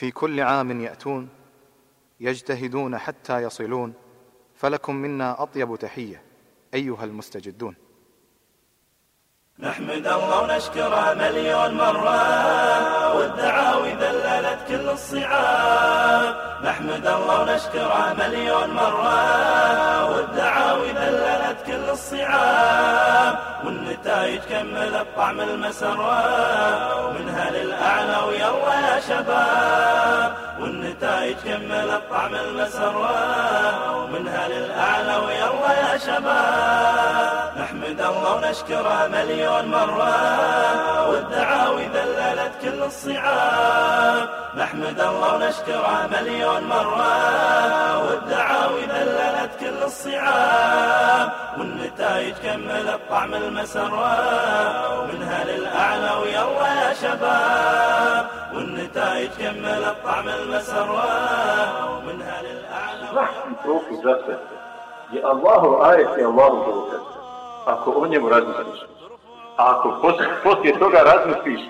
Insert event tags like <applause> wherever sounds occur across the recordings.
في كل عام يأتون يجتهدون حتى يصلون فلكم منا أطيب تحية أيها المستجدون. نحمد الله ونشكره مليون مرة والدعاوي ذللت كل الصعاب. نحمد الله ونشكره مليون مرة والدعاوي ذللت كل الصعاب. والنتائج كملت طعم المسرة ومنها للأعلى ويلا يا شباب والنتائج كملت طعم المسرة ومنها للأعلى ويلا يا شباب نحمد الله ونشكره مليون مرة. والدعاوي ذللت كل الصعاب نحمد الله ونشكره مليون مرة. والدعاوي ذللت كل الصعاب والنتائج كملت طعم المسرة ومنها للأعلى ويلا يا شباب. والنتائج كملت طعم المسرة ومنها للأعلى Svaki propis za sve je Allahu ajet i Allahu dokaz. Ako o njemu razmisliš, a ako poslije, poslije toga razmisliš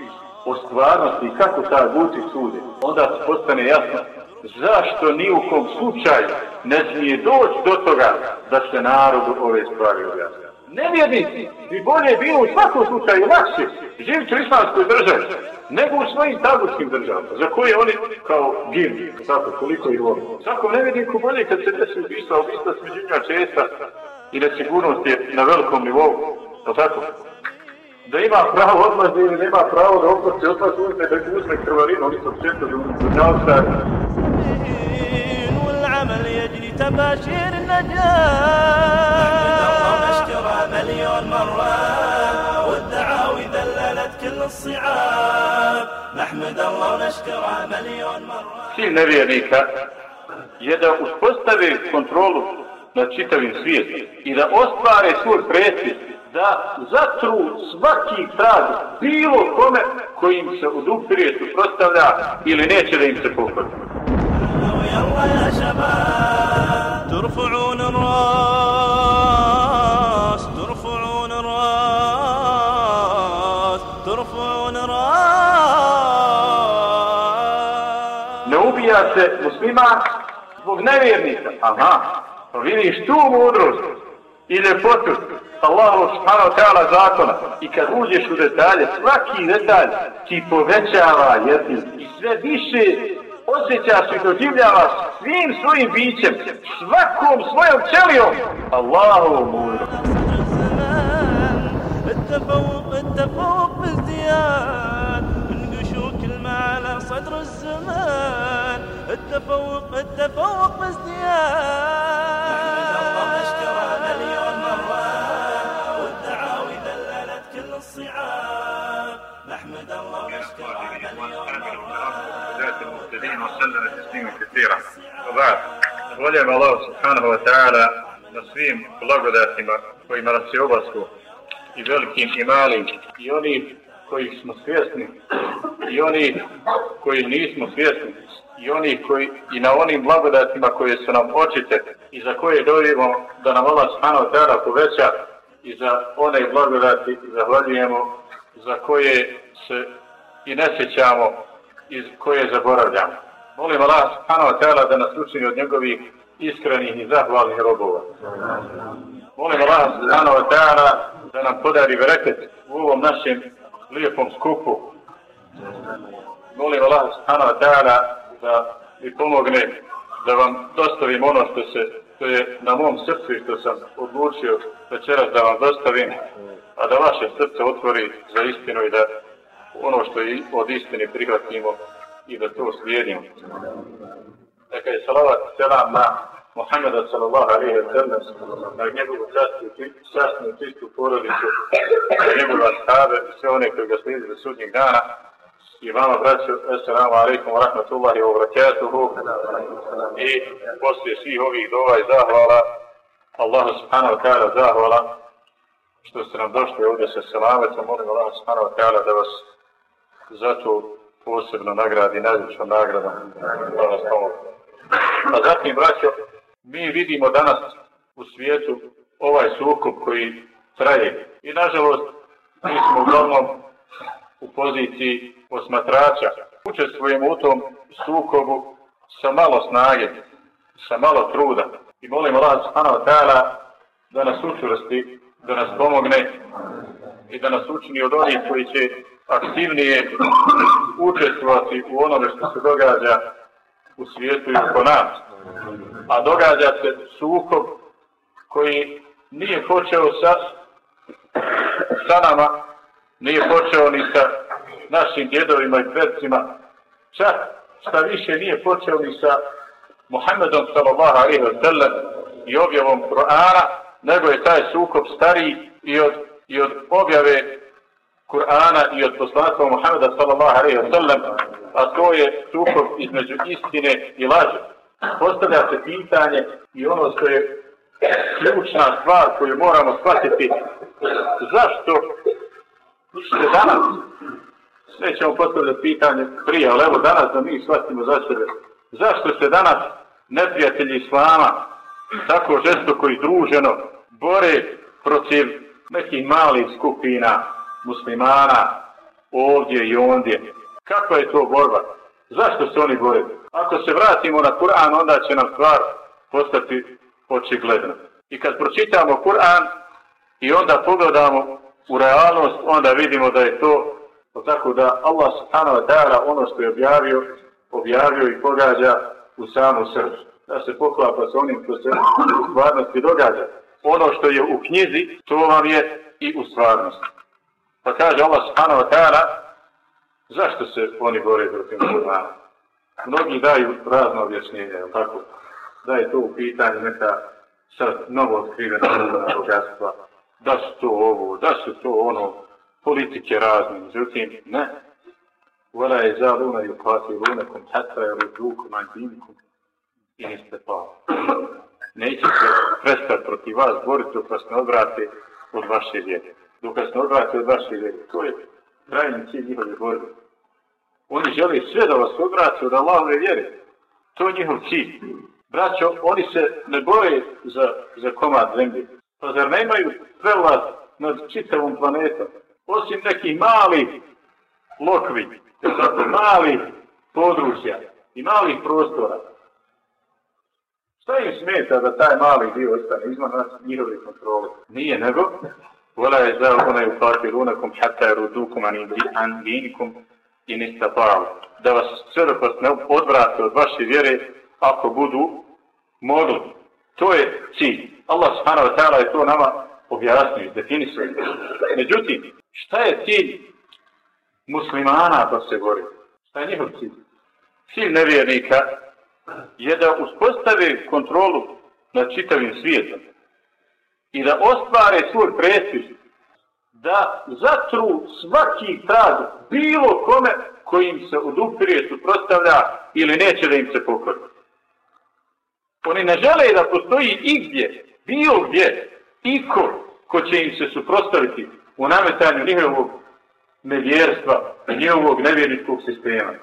o stvarnosti kako ta guti sude, onda se postane jasno zašto ni u kom slučaju ne smije doći do toga da se narodu ove stvari objasne. Nevjernici bi bolje bilo u svakom slučaju lakše živiti u islamskoj državi nego u svojim tabutskim državama, za koje oni kao gim, tako, koliko ih voli. Svakom nevjerniku bolje kad se desi ubistva, ubistva s među njima česta i nesigurnost je na velikom nivou, je tako? Da ima pravo odlaze ili nema pravo da oprosti odlaz uzme da uzme krvarinu, oni su često da uzme والعمل يجري تباشير النجاة نشكره مليون مرة والدعاوي ذللت كل الصعاب نحمد الله ونشكره مليون مرة Cilj nevjernika je da uspostave kontrolu nad čitavim svijetom i da ostvare svoj presjed, da zatru svaki trag bilo kome kojim se odupirije suprostavlja ili neće da im se pokladi. يلا يا شباب ترفعون الراس se muslima zbog nevjernika. Aha, pa vidiš tu mudrost i ljepotu Allahu subhanahu wa ta'ala zakona i kad uđeš u detalje, svaki detalj ti povećava jednim i sve više osjećaš i doživljavaš svim svojim bićem, svakom svojom ćelijom Allahu mudrost. الزمان التفوق التفوق بازدياد من قشور كلمة على صدر الزمان التفوق التفوق ازدياد الله مشكرة مليون مرة والدعاوي ذللت كل الصعاب محمد الله مشكرة مليون مرة والدعاوي ذللت كل الصعاب محمد الله مشكرة مليون مرة na svim blagodatima kojima nas je obasko i velikim i malim i oni koji smo i oni koji i na onim blagodatima koje su nam očite i za koje dojimo da nam Allah subhanahu wa ta'ala poveća i za one blagodati zahvaljujemo za koje se i ne sjećamo i koje zaboravljamo. Molim Allah subhanahu wa ta'ala da nas učini od njegovih iskrenih i zahvalnih robova. Molim Allah subhanahu wa ta'ala da nam podari bereket u ovom našem lijepom skupu. Molim Allah subhanahu wa ta'ala da mi pomogne da vam dostavim ono što se što je na mom srcu i što sam odlučio večeras da vam dostavim, a da vaše srce otvori za istinu i da ono što je od istine prihvatimo i da to slijedimo. Neka je salavat selam na Muhammeda sallallahu alaihi wa sallam, na njegovu častnu i čistu porodicu, na njegovu ashaabe i sve one koji ga slijedi sudnjeg dana. I vama, braću, assalamu alaikum wa rahmatullahi wa barakatuhu. I poslije svih ovih dova i zahvala, Allahu subhanahu wa ta'ala zahvala, što ste nam došli ovdje sa selametom, molim Allah subhanahu wa ta'ala da vas zato posebno nagradi najvećom nagradom. A pa zatim, braćo, mi vidimo danas u svijetu ovaj sukob koji traje. I nažalost, mi smo uglavnom u poziciji posmatrača. učestvujemo u tom sukobu sa malo snage, sa malo truda. I molimo Allah subhanahu wa ta'ala da nas učvrsti, da nas pomogne i da nas učini od onih koji će aktivnije učestvovati u onome što se događa u svijetu i oko nas. A događa se sukob koji nije počeo sa, sa nama, nije počeo ni sa našim djedovima i predcima, čak šta više nije počeo ni sa Muhammedom sallallahu alaihi wa sallam i objavom Kur'ana, nego je taj sukob stariji i od, i od objave Kur'ana i od poslanstva Muhammeda sallallahu alaihi wa sallam, a to je sukob između istine i laži. Postavlja se pitanje i ono što je ključna stvar koju moramo shvatiti, zašto se danas, Nećemo postavljati pitanje prije, ali evo danas da mi shvatimo za sebe, zašto se danas neprijatelji Islama tako žestoko i druženo bore protiv nekih malih skupina muslimana ovdje i ondje. Kakva je to borba? Zašto se oni bore? Ako se vratimo na Kur'an, onda će nam stvar postati očigledna. I kad pročitamo Kur'an i onda pogledamo u realnost, onda vidimo da je to tako da Allah subhanahu wa ta'ala ono što je objavio, objavio i pogađa u samu srcu. Da se poklapa sa onim što se u stvarnosti događa. Ono što je u knjizi, to vam je i u stvarnosti. Pa kaže Allah subhanahu wa ta'ala, zašto se oni bore protiv muslimana? Mnogi daju razno objašnjenje, je tako? Da je to u pitanju neka sad novo otkrivena bogatstva, da su to ovo, da su to ono, politike razne, međutim, ne. Vela je zaluna i upati lunekom, hata je rudukom, anđinikom, i niste pa. Neće se prestati protiv vas boriti dok vas ne odvrate od vaše vjere. Dok vas ne odvrate od vaše vjere. To je trajni cilj njihove borbe. Oni žele sve da vas odvrate od Allahove vjere. To je njihov cilj. Braćo, oni se ne boje za, za komad zemlje. Pa zar nemaju prelaz nad čitavom planetom? Osim nekih malih lokvi, zato malih područja i malih prostora. Šta im smeta da taj mali dio ostane izman nas njihove kontrole? Nije nego, vola je za onaj upati runakom, hata je rudukum an dinikum i nista Da vas sve dok vas ne odvrate od vaše vjere, ako budu mogli. To je cilj. Allah subhanahu wa ta'ala je to nama objasnio, definisao. Međutim, šta je cilj muslimana da se bori? Šta je njihov cilj? Cilj nevjernika je da uspostave kontrolu nad čitavim svijetom i da ostvare svoj prestiž, da zatru svaki trag bilo kome kojim se odupirje, suprostavlja ili neće da im se pokori. Oni ne žele da postoji igdje, bilo gdje, iko ko će im se suprostaviti u nametanju njihovog nevjerstva i njihovog nevjerničkog sistema.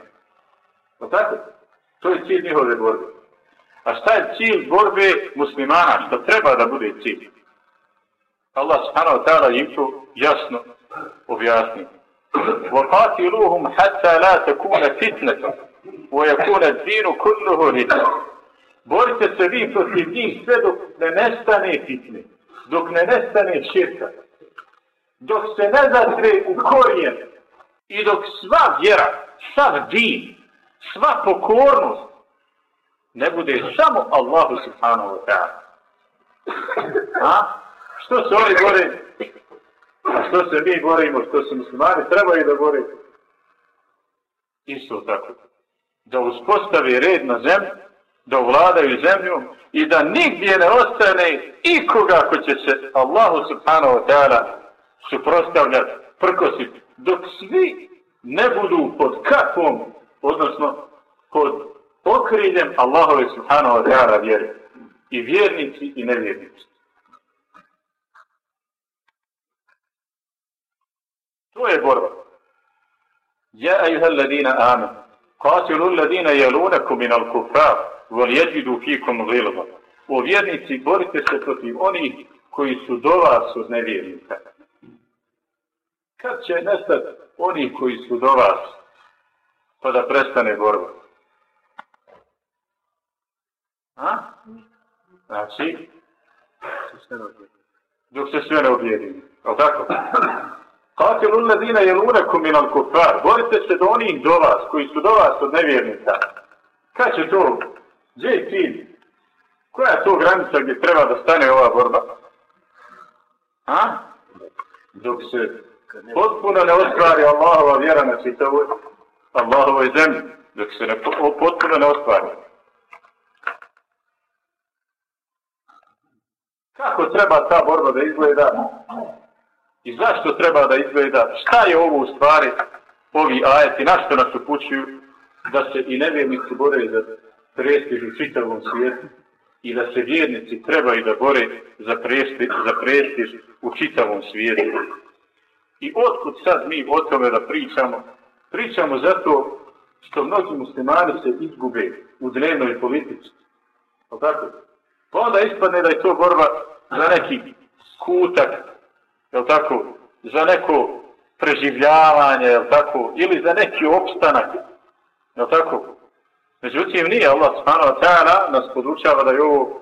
O tako? To je cilj njihove borbe. A šta je cilj borbe muslimana? Što treba da bude cilj? Allah subhanahu wa ta'ala im to jasno objasni. وَقَاتِلُوهُمْ حَتَّى لَا تَكُونَ فِتْنَةً وَيَكُونَ الدِّينُ كُلُّهُ لِلَّهِ Borite se vi protiv njih sve dok ne nestane fitne, dok ne nestane širka, dok se ne zatre u korijen i dok sva vjera, sav din, sva pokornost ne bude samo Allahu subhanahu wa ta'ala. A? Što se oni gore? A što se mi borimo? Što se muslimani trebaju da gore? Isto tako. Da uspostavi red na zemlju, da vladaju zemlju i da nigdje ne ostane ikoga ko će se Allahu subhanahu wa ta'ala suprostavljati, prkositi, dok svi ne budu pod kakvom, odnosno pod okriljem Allahove subhanahu wa ta'ala vjeri. I vjernici i nevjernici. To je borba. Ja ejuha alladina amen. Qatilu ladina jelunakum min al kufar vol jeđidu fikum gilba. O vjernici, borite se protiv onih koji su do vas uz nevjernika. Kad će nestati oni koji su do vas pa da prestane borba. A? Znači, dok se sve ne objedini. Je tako? Katilu ladina jelunakum min al kufar. Borite se do onih do vas, koji su do vas od nevjernika. Kad će to? Gdje je cilj? Koja je to granica gdje treba da stane ova borba? A? Dok se potpuno ne ostvari Allahova vjera na čitavoj Allahovoj zemlji. Dok se ne, potpuno ne ostvari. Kako treba ta borba da izgleda? I zašto treba da izgleda? Šta je ovo u stvari? Ovi ajeti, na što nas upućuju? Da se i nevjernici bore za prestiž u čitavom svijetu i da se vjernici trebaju da bore za prestiž, za prestiž u čitavom svijetu. I otkud sad mi o tome da pričamo? Pričamo zato što mnogi muslimani se izgube u dnevnoj politici. O tako? Pa onda ispadne da je to borba za neki kutak, je tako, za neko preživljavanje, je tako, ili za neki opstanak, je tako. Međutim, nije Allah subhanahu wa ta'ala nas podučava da je ovo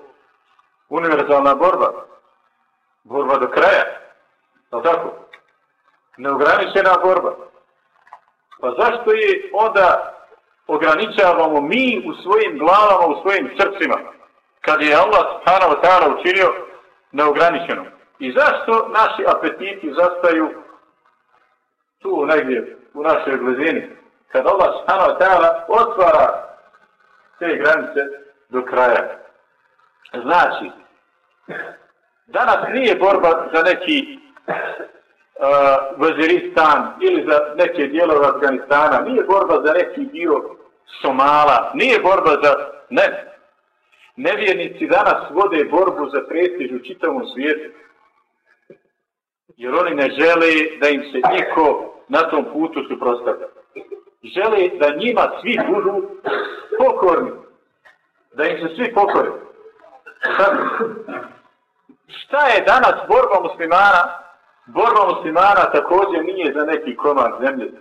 univerzalna borba. Borba do kraja. Je tako? Neograničena borba. Pa zašto je onda ograničavamo mi u svojim glavama, u svojim srcima, kad je Allah subhanahu wa ta'ala učinio neograničeno? I zašto naši apetiti zastaju tu negdje u našoj blizini? Kad Allah subhanahu wa ta'ala otvara te granice do kraja. Znači, danas nije borba za neki uh, Vaziristan ili za neke dijelove Afganistana, nije borba za neki dio Somala, nije borba za... Ne. Nevjernici danas vode borbu za prestiž u čitavom svijetu. Jer oni ne žele da im se niko na tom putu suprostavlja. Žele da njima svi budu pokorni. Da im se svi pokore. Sad, šta je danas borba muslimana? Borba muslimana također nije za neki komad zemlje.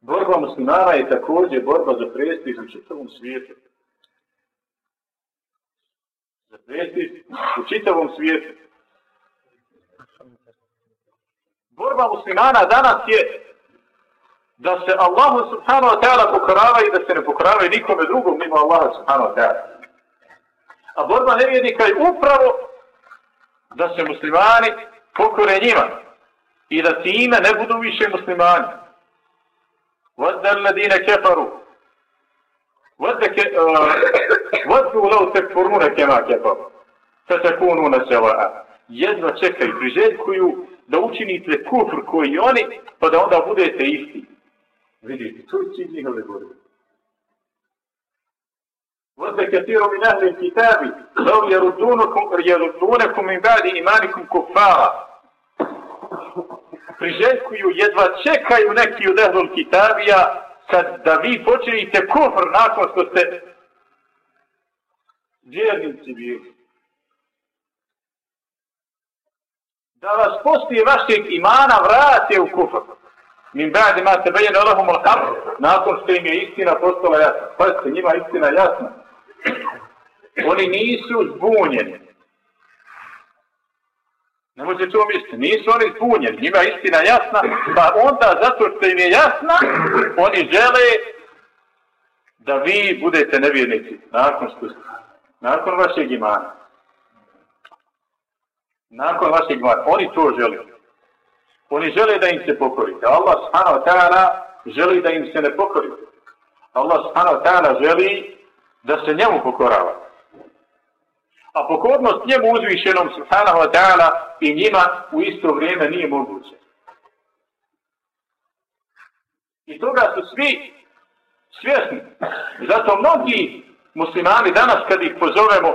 Borba muslimana je također borba za prestiž u čitavom svijetu. Za prestiž u čitavom svijetu. Borba muslimana danas je da se Allahu subhanahu wa ta'ala pokorava i da se ne pokorava nikome drugom mimo Allaha subhanahu wa ta'ala. A borba nevjednika je upravo da se muslimani pokore njima i da time ne budu više muslimani. Vodda alladine kefaru Voddu lau tekfurune kema kefaru Fetakunu na seva'a Jedva čekaju, priželjkuju da učinite kufr koji oni, pa da onda budete isti. Vidite, to je cilj njihove borbe. Vodde katiro min ahli kitabi, lau jerudunekum min badi imanikum kufara. Priželjkuju, jedva čekaju neki od ahlul kitabija, kad da vi počinite kufr nakon što ste vjernici bili. Da vas poslije vašeg imana vrate u kufr. Min ba'di ma tabayyana lahum al-haq nakon što im je istina postala jasna. Pazite njima istina jasna. Oni nisu zbunjeni ne može to misliti nisu oni zbunjeni njima je istina jasna pa onda zato što im je jasna oni žele da vi budete nevjernici nakon što nakon vašeg imana nakon vašeg imana oni to žele Oni žele da im se pokorite. Allah subhanahu wa ta'ala želi da im se ne pokorite. Allah subhanahu wa ta'ala želi da se njemu pokorava. A pokornost njemu uzvišenom subhanahu wa ta'ala i njima u isto vrijeme nije moguće. I toga su svi svjesni. Zato mnogi muslimani danas kad ih pozovemo,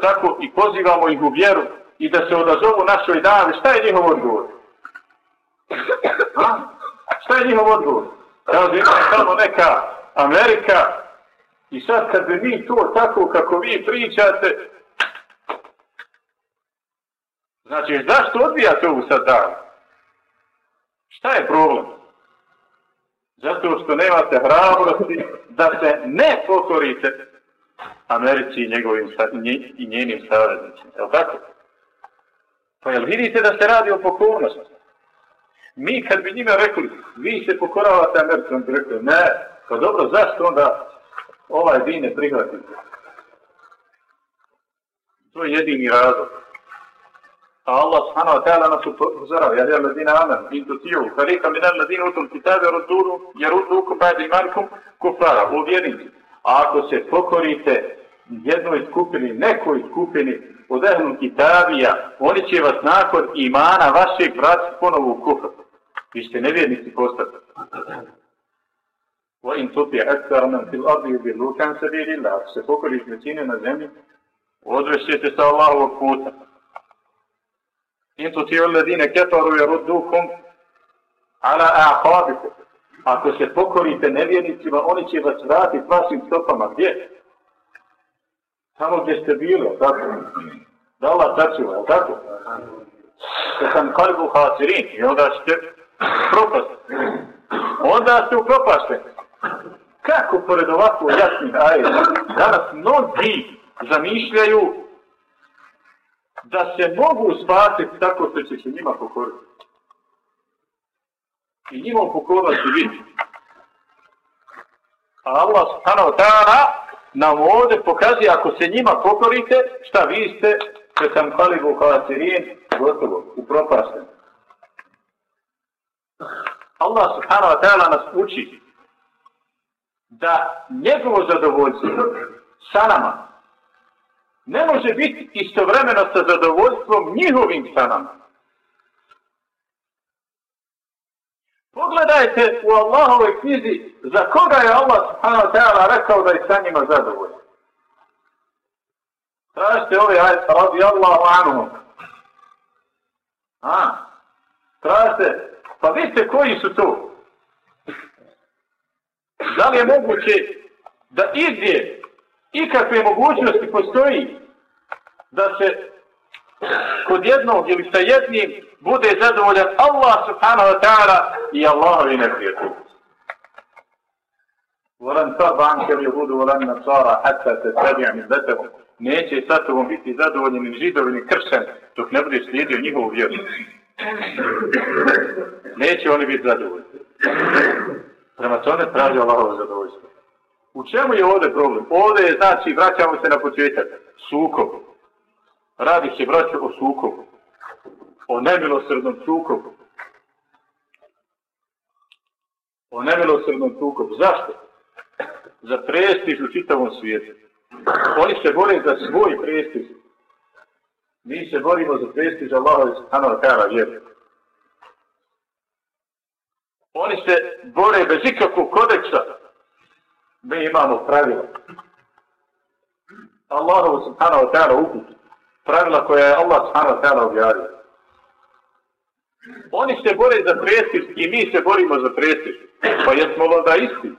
tako, i pozivamo ih u vjeru, i da se odazovu našoj davi, šta je njihov odgovor? A? Šta je njihov odgovor? Kao da ima samo neka Amerika i sad kad bi mi to tako kako vi pričate, znači zašto odbijate ovu sad davu? Šta je problem? Zato što nemate hrabrosti da se ne pokorite Americi i, njegovim, i njenim saveznicima. Je li tako? Pa jel vidite da se radi o pokornosti? Mi kad bi njima rekli, vi se pokoravate Americi, on bi rekli, ne, pa dobro, zašto onda ovaj din ne prihvatite? To je jedini razlog. A Allah subhanahu wa ta'ala nas upozorava, ja jel ladina amen, in tu tiju, farika minal ladina utom kitabe roduru, jer ukom bajde imanikum kufara, uvjernici. A ako se pokorite jednoj skupini, nekoj skupini od ehlu kitabija, oni će vas nakon imana vašeg vrati ponovo u kufr. Vi ste nevjernici postati. Tuti akthar man fil ardi yubillukan sabilillah. Ako se pokorite većine na zemlji, odvešćete sa Allahovog puta. In tu tiju ledine kefaru je ruddukum ala aqabikum. Ako se pokorite nevjernicima, oni će vas vratiti vašim stopama. Gdje? Tamo gdje ste bili, tako? Da Allah sačuva, je tako? Da sam kalbu hasirin i onda ćete propasti. Onda ste upropašteni. Kako pored ovako jasnih ajeta, danas mnogi zamišljaju da se mogu spasiti tako što će se njima pokoriti. I njima pokorati biti. A Allah subhanahu wa ta'ala nam ovdje pokazuje ako se njima pokorite, šta vi ste, što sam kalibu halasirin, gotovo, u. Allah subhanahu wa ta'ala nas uči da njegovo zadovoljstvo sa nama ne može biti istovremeno sa zadovoljstvom njihovim sanama. Pogledajte u Allahovoj knjizi za koga je Allah subhanahu wa ta'ala rekao da je sa njima zadovoljno. Tražite ovaj ajet radi Allahu anhu. A, tražite, pa vidite koji su to. Da li je moguće da izvije ikakve mogućnosti postoji da se kod jednog ili sa jednim bude zadovoljan Allah subhanahu wa ta'ala i Allahovi neprijatelji. Volan tarba anke li budu volan nasara hatta se min letevom. Neće sa tobom biti zadovoljen ni židovi ni kršćani dok ne budeš slijedio njihovu vjeru. Neće oni biti zadovoljni. Prema tome traži Allahovo zadovoljstvo. U čemu je ovdje problem? Ovdje je, znači, vraćamo se na početak. Sukob. Radi se, braćo, o sukobu. O nemilosrednom sukobu. O nemilosrednom sukobu. Zašto? Za prestiž u čitavom svijetu. Oni se bore za svoj prestiž. Mi se borimo za prestiž Allaha subhanahu wa ta'ala vjeru. Oni se bore bez ikakvog kodeksa. Mi imamo pravila. Allahu Subhanahu wa ta'ala uputu pravila koja je Allah subhanahu wa ta'ala objavio. Oni se bore za prestiž i mi se borimo za prestiž. Pa jesmo valda isti?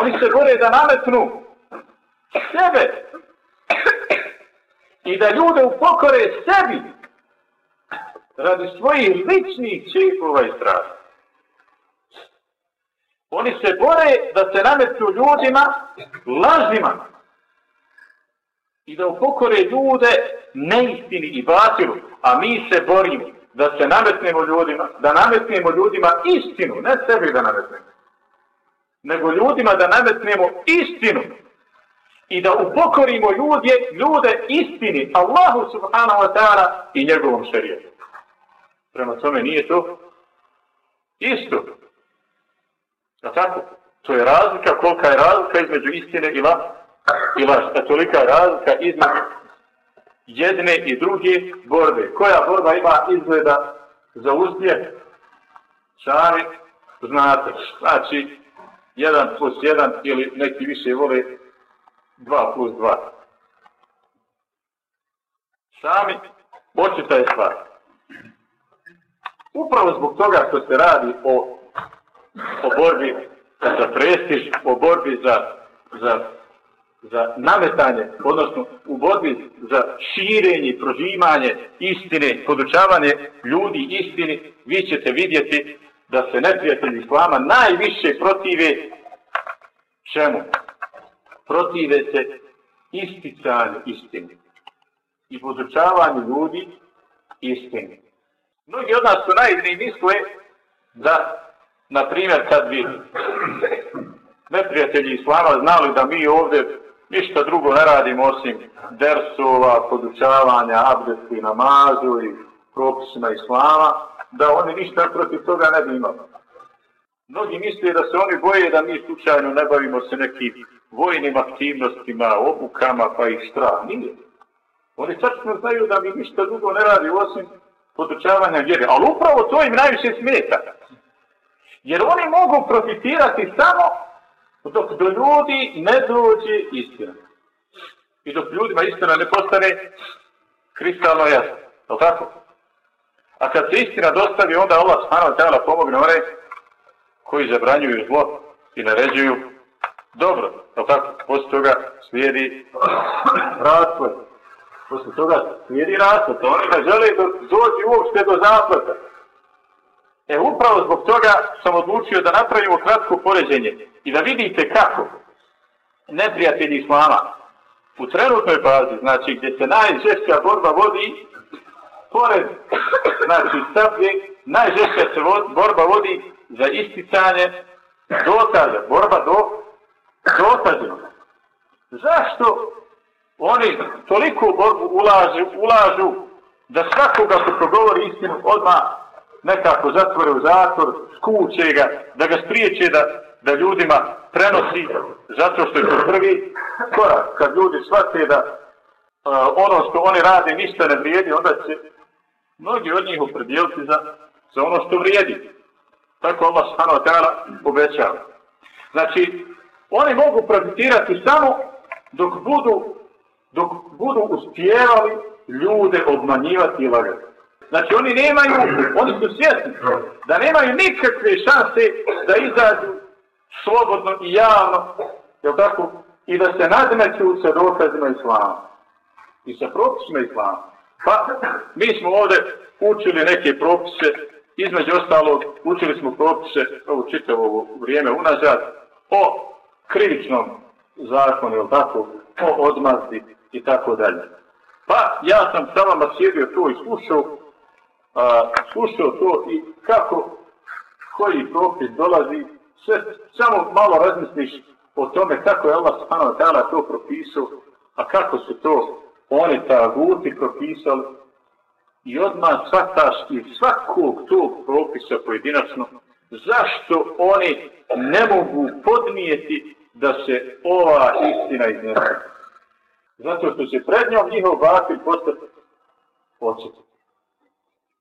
Oni se bore da nametnu sebe i da ljude upokore sebi radi svojih ličnih čipova i strasti. Oni se bore da se nametnu ljudima lažima i da upokore ljude neistini i batilu, a mi se borimo da se nametnemo ljudima, da nametnemo ljudima istinu, ne sebi da nametnemo, nego ljudima da nametnemo istinu i da upokorimo ljude, ljude istini, Allahu subhanahu wa ta'ala i njegovom šarijetu. Prema tome nije to isto. A tako? To je razlika, kolika je razlika između istine i laži i laž. A e, tolika razlika između jedne i druge borbe. Koja borba ima izgleda za uzdje? Sami znate. Znači, 1 plus 1 ili neki više vole 2 plus 2. Sami očita je stvar. Upravo zbog toga što se radi o, o borbi za prestiž, o borbi za, za za nametanje, odnosno u borbi za širenje, prožimanje istine, podučavanje ljudi istini, vi ćete vidjeti da se neprijatelji islama najviše protive čemu? Protive se isticanju istine i podučavanju ljudi istine. Mnogi od nas su naivni misle da, na primjer, kad bi neprijatelji islama znali da mi ovdje ništa drugo ne radimo osim dersova, podučavanja, abdesti, namazu i propisima islama, da oni ništa protiv toga ne bi imali. Mnogi misle da se oni boje da mi slučajno ne bavimo se nekim vojnim aktivnostima, obukama, pa ih strah. Nije. Oni tačno znaju da mi ništa drugo ne radi osim podučavanja vjere. Ali upravo to im najviše smeta. Jer oni mogu profitirati samo dok do ljudi ne dođe istina. I dok ljudima istina ne postane kristalno jasno. Je tako? A kad se istina dostavi, onda Allah subhanahu wa ta'ala pomogne one koji zabranjuju zlo i naređuju dobro. Je tako? Poslije toga slijedi razvoj. Posle toga slijedi razvoj. Oni ne žele doći uopšte do zaplata. E upravo zbog toga sam odlučio da napravimo kratko poređenje i da vidite kako neprijatelji islama u trenutnoj fazi, znači gdje se najžešća borba vodi, pored znači stablje, najžešća se borba vodi za isticanje dokaza, borba do dokazima. Zašto oni toliko borbu ulažu, ulažu da svakoga ko progovori istinu odmah nekako zatvore u zatvor, skuće ga, da ga spriječe da, da ljudima prenosi, zato što je to prvi korak. Kad ljudi shvate da uh, ono što oni rade ništa ne vrijedi, onda će mnogi od njih opredijeliti za, za ono što vrijedi. Tako Allah subhanahu wa ta'ala obećava. Znači, oni mogu profitirati samo dok budu, dok budu uspjevali ljude obmanjivati i lagati. Znači oni nemaju, oni su svjesni da nemaju nikakve šanse da izađu slobodno i javno, je tako, i da se nadmeću sa dokazima islama i sa propisima islama. Pa mi smo ovdje učili neke propise, između ostalog učili smo propise ovo čitavo vrijeme unazad o krivičnom zakonu, je tako, o odmazdi i tako dalje. Pa ja sam sa vama sjedio to i slušao a, slušao to i kako, koji propis dolazi, sve, samo malo razmisliš o tome kako je Allah subhanahu wa ta'ala to propisao, a kako su to oni ta guti propisali, i odmah svataš i svakog tog propisa pojedinačno, zašto oni ne mogu podnijeti da se ova istina iznese. Zato što će pred njom njihov batil postati očito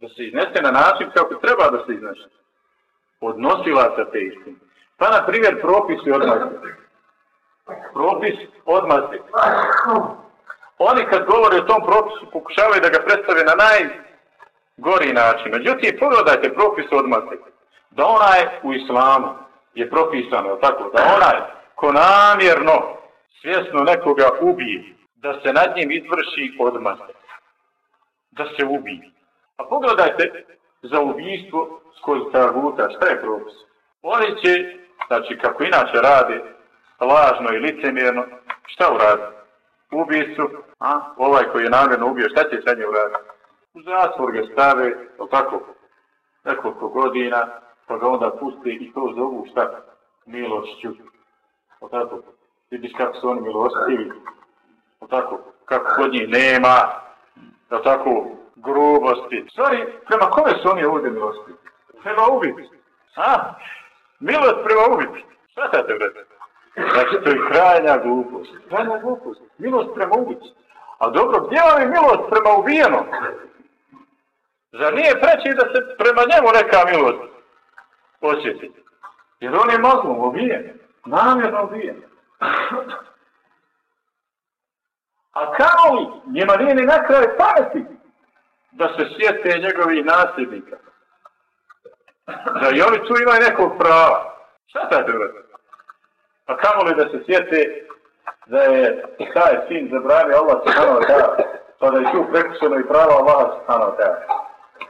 da se iznese na način kako treba da se iznese. Odnosilaca te istine. Pa, na primjer, propis i odmazde. Propis odmazde. Oni kad govore o tom propisu pokušavaju da ga predstave na najgori način. Međutim, pogledajte propis odmazde. Da onaj u islamu je propisano, tako, da onaj ko namjerno svjesno nekoga ubije, da se nad njim izvrši odmah, Da se ubije. A pogledajte za ubijstvo skozi taguta, šta je propis? Oni će, znači kako inače rade, lažno i licemjerno, šta uradi? Ubijstvu, a ovaj koji je namjerno ubio, šta će sad njim uraditi? U zatvor ga stave, o tako, nekoliko godina, pa ga onda pusti i to zovu šta? Milošću. O tako, vidiš kako su oni milostivi. Tako, kako kod njih nema, da tako, grubosti. Stvari, prema kome su oni ovdje milosti? Prema ubiti. A? Milost prema ubiti. Svatate, brate. Znači, to je krajnja glupost. Krajnja glupost. Milost prema ubiti. A dobro, gdje vam je milost prema ubijenom? Zar nije preći da se prema njemu neka milost osjeti? Jer on je mazlom ubijen. Namjerno ubijen. A kao li? njima nije ni na kraju pameti da se sjete njegovih nasljednika. Da i oni tu imaju nekog prava. Šta taj druga? Pa kamo li da se sjete da je taj sin zabranio Allah subhanahu wa ta'ala, pa da je tu prekušeno i prava Allah subhanahu wa ta'ala.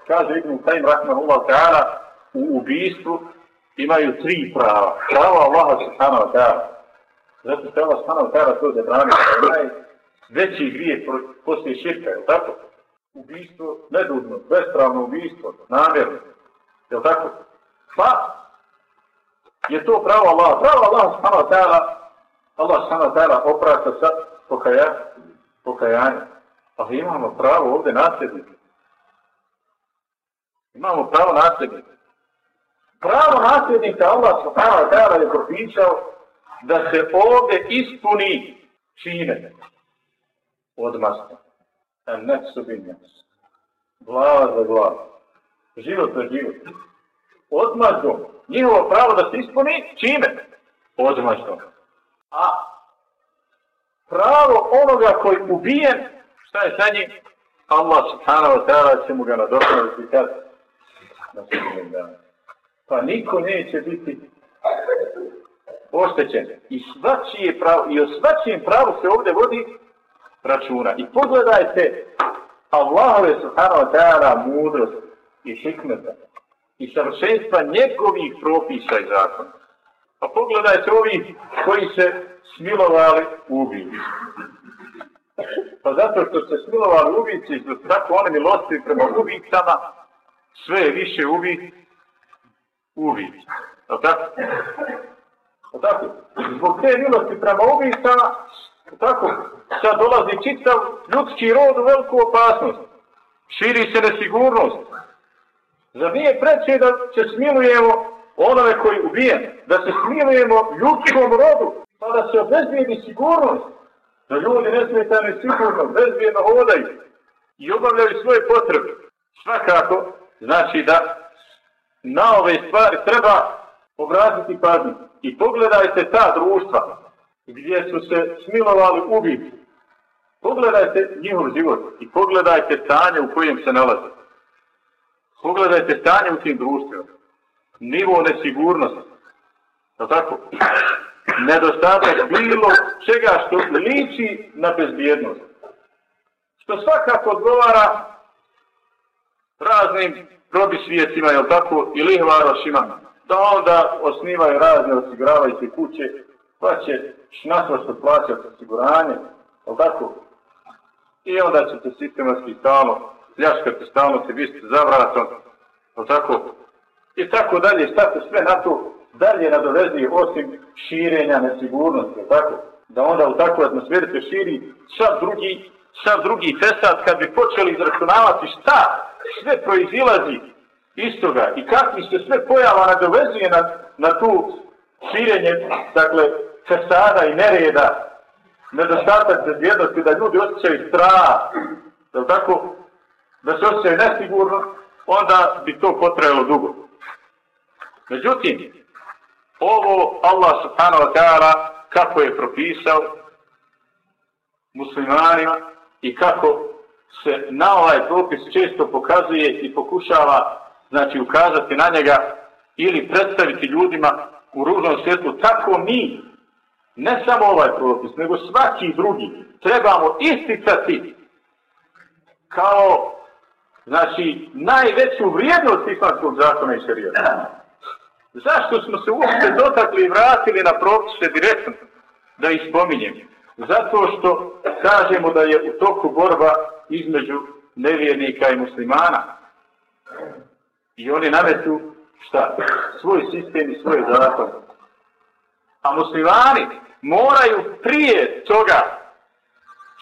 Kaže Ibn Taim rahmahullah ta'ala, u ubijstvu imaju tri prava. Prava Allah subhanahu wa ta'ala. Zato što Allah subhanahu wa ta'ala to zabranio. Veći grije poslije širka, je tako? Ubistvo, nedužno, bespravno ubistvo, namjerno. Je tako? Pa, je to pravo Allah. Pravo Allah subhanahu wa ta'ala, Allah subhanahu wa ta'ala oprašta sa pokajanjem. Pokajanje. Ali imamo pravo ovdje nasljednike. Imamo pravo nasljednika. Pravo nasljednika Allah subhanahu wa ta'ala je propisao da se ovdje ispuni čine od En nefsu bin nefsu. Glava za glavu. Život za život. Odmazdom. Njihovo pravo da se ispuni čime? Odmazdom. A pravo onoga koji ubijen, šta je sa njim? Allah subhanahu wa ta'ala će mu ga nadoknaditi kad na sudnjem danu. Pa niko neće biti oštećen. I svačije pravo, i o svačijem pravu se ovdje vodi računa. I pogledajte Allahove subhanahu wa ta'ala mudrost i hikmeta i savršenstva njegovih propisa i zakona. Pa pogledajte ovi koji se smilovali u ubici. Pa zato što se smilovali ubici, što su tako oni milosti prema ubicama, sve je više ubi, ubi. Je tako? Je tako? Zbog te milosti prema ubicama, tako? Sad dolazi čitav ljudski rod u veliku opasnost. Širi se nesigurnost. Zar nije preće da se smilujemo onome koji ubijen, da se smilujemo ljudskom rodu, pa da se obezbijedi sigurnost, da ljudi nesmetane sigurno, bezbijeno hodaju i obavljaju svoje potrebe. Svakako, Znači da na ove stvari treba obratiti pažnju. I pogledajte ta društva gdje su se smilovali ubiti. Pogledajte njihov život i pogledajte stanje u kojem se nalaze. Pogledajte stanje u tim društvima. Nivo nesigurnosti. Je tako? <coughs> Nedostatak bilo čega što liči na bezbjednost. Što svakako odgovara raznim probisvijecima, jel tako, i lihvarošima, da onda osnivaju razne osiguravajuće kuće, pa će naprosto plaćati osiguranje, ali tako, i onda će ćete sistematski stalno pljaškati, stalno se biti za vratom, tako, i tako dalje, šta se sve na to dalje nadovezi osim širenja nesigurnosti, ali tako, da onda u takvoj atmosferu se širi sad drugi, sad drugi fesad, kad bi počeli izračunavati šta sve proizilazi iz toga i kakvi se sve pojava nadovezuje na, na tu širenje, dakle, fesada i nereda, nedostatak bezbjednosti, da ljudi osjećaju strah, je tako, da se osjećaju nesigurno, onda bi to potrajalo dugo. Međutim, ovo Allah subhanahu wa ta'ala kako je propisao muslimanima i kako se na ovaj propis često pokazuje i pokušava znači ukazati na njega ili predstaviti ljudima u ružnom svijetu, tako mi, ne samo ovaj propis, nego svaki drugi, trebamo isticati kao znači najveću vrijednost islamskog zakona i šarijata. Zašto smo se uopšte dotakli i vratili na propise direktno da ih spominjem? Zato što kažemo da je u toku borba između nevjernika i muslimana. I oni nametu šta? Svoj sistem i svoj zakon. A muslimani moraju prije toga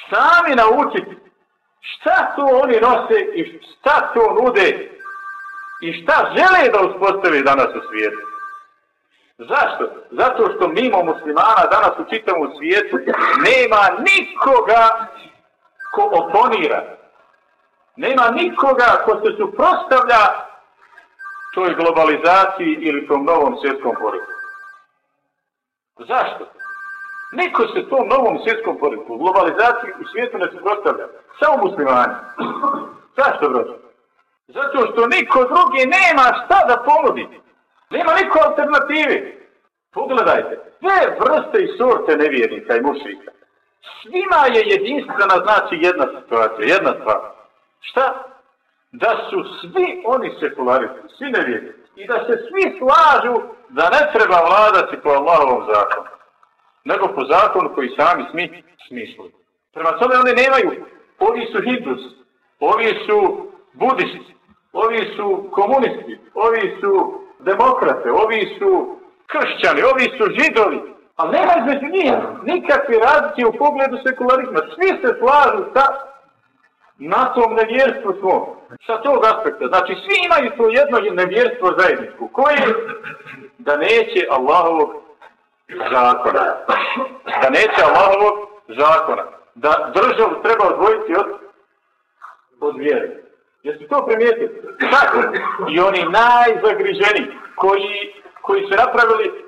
sami naučiti šta to oni nose i šta to nude i šta žele da uspostavi danas u svijetu. Zašto? Zato što mimo muslimana danas u čitavom svijetu nema nikoga ko oponira. Nema nikoga ko se suprostavlja toj globalizaciji ili tom novom svjetskom poredku. Zašto? Niko se tom novom svjetskom poredku, globalizaciji u svijetu ne suprostavlja. Samo muslimani. Zašto, brođe? Zato što niko drugi nema šta da ponudi. Nema niko alternative. Pogledajte, sve vrste i sorte nevjernika i mušika. Svima je jedinstvena znači jedna situacija, jedna stvar. Šta? Da su svi oni sekularisti, svi nevjernici, i da se svi slažu da ne treba vladati po Allahovom zakonu, nego po zakonu koji sami smi smisli. Prema tome oni nemaju, ovi su hindus, ovi su budisti, ovi su komunisti, ovi su demokrate, ovi su kršćani, ovi su židovi, ali nema između njih nikakve razlike u pogledu sekularizma. Svi se slažu sa na tom nevjerstvu svom. Sa tog aspekta. Znači, svi imaju to jedno nevjerstvo zajedničko. Koje? Da neće Allahovog zakona. Da neće Allahovog zakona. Da državu treba odvojiti od, od vjere. Jeste to primijetili? Tako. I oni najzagriženiji koji, koji su napravili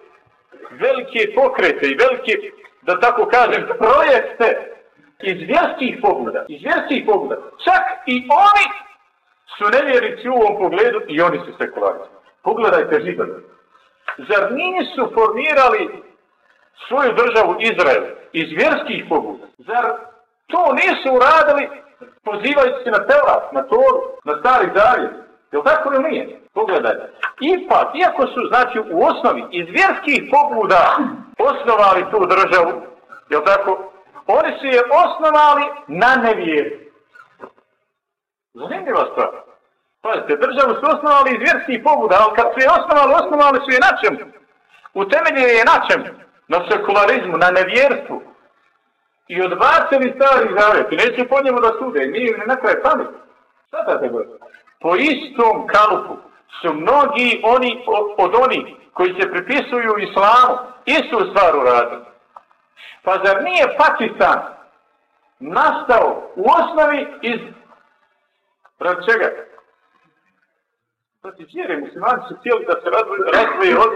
velike pokrete i velike, da tako kažem, projekte iz vjerskih pogleda, iz vjerskih pogleda. Čak i oni su nevjerici u ovom pogledu i oni su sekularni. Pogledajte židan. Zar nisu formirali svoju državu Izrael iz vjerskih pobuda. Zar to nisu uradili pozivajući se na Teurat, na Toru, na Stari Zavjet? Je li tako ili nije? Pogledajte. Ipak, iako su, znači, u osnovi iz vjerskih pobuda osnovali tu državu, je li tako? Oni su je osnovali na nevjeru. Zanimljiva stvar. Pazite, državu su osnovali iz vjerskih pobuda, ali kad su je osnovali, osnovali su je na čem? Utemeljeni je na čemu? Na sekularizmu, na nevjerstvu. I odbacili stari zavjet. I neće po njemu da sude. Nije ne na kraj pamet. Sada te gledaj. Po istom kalupu su mnogi oni od onih koji se pripisuju islamu istu stvar uradili. Pa zar nije Pakistan nastao u osnovi iz rad čega? Protiv vjere, muslimani su htjeli da se razvoje od,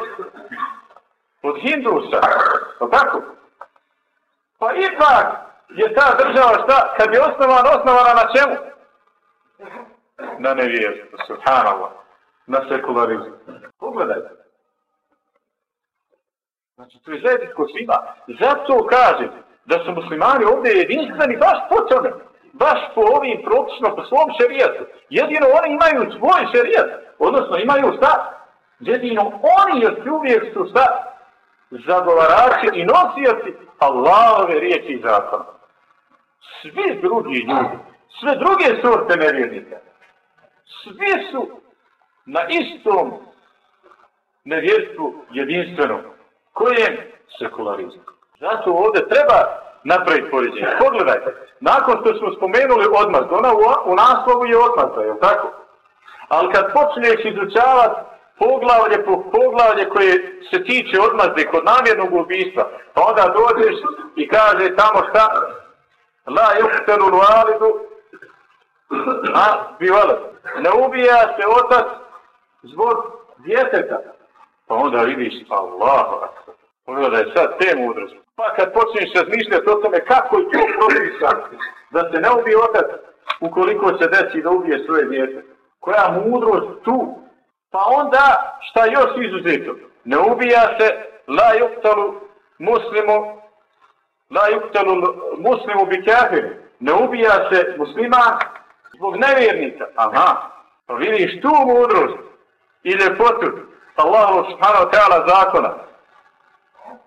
od Hindusa. O tako? Pa ipak je ta država šta? Kad je osnovana, osnovana na čemu? Na nevjerstvu, subhanallah. Na sekularizmu. Pogledajte. Znači, to je zajedničko svima. Zato kažem da su muslimani ovdje jedinstveni baš po tome. Baš po ovim propisima, po svom šerijetu. Jedino oni imaju svoj šerijet. Odnosno, imaju šta? Jedino oni još uvijek su šta? Zagovarači i nosioci Allahove riječi i zakona. Svi drugi ljudi, sve druge sorte nevjernika, svi su na istom nevjerstvu jedinstvenom je sekularizmu. Zato ovdje treba napraviti poređenje. Pogledajte, nakon što smo spomenuli odmazdu, ona u, u naslovu je odmazda, je tako? Ali kad počneš izučavati poglavlje po poglavlje koje se tiče odmazde kod namjernog ubistva, pa onda dođeš i kaže tamo šta? La juhtenu lualidu, a bivala. Ne ubija se otac zbog djeteta. Pa onda vidiš, Allah, pogledaj sad te mudrosti. Pa kad počneš razmišljati o tome kako je to propisano, da se ne ubije otac ukoliko se desi da ubije svoje djete. Koja mudrost tu? Pa onda šta još izuzeto? Ne ubija se la yuktalu muslimu la yuktalu muslimu bi kafir. Ne ubija se muslima zbog nevjernika. Aha. Pa vidiš tu mudrost i ljepotu Allahu subhanahu wa ta'ala zakona.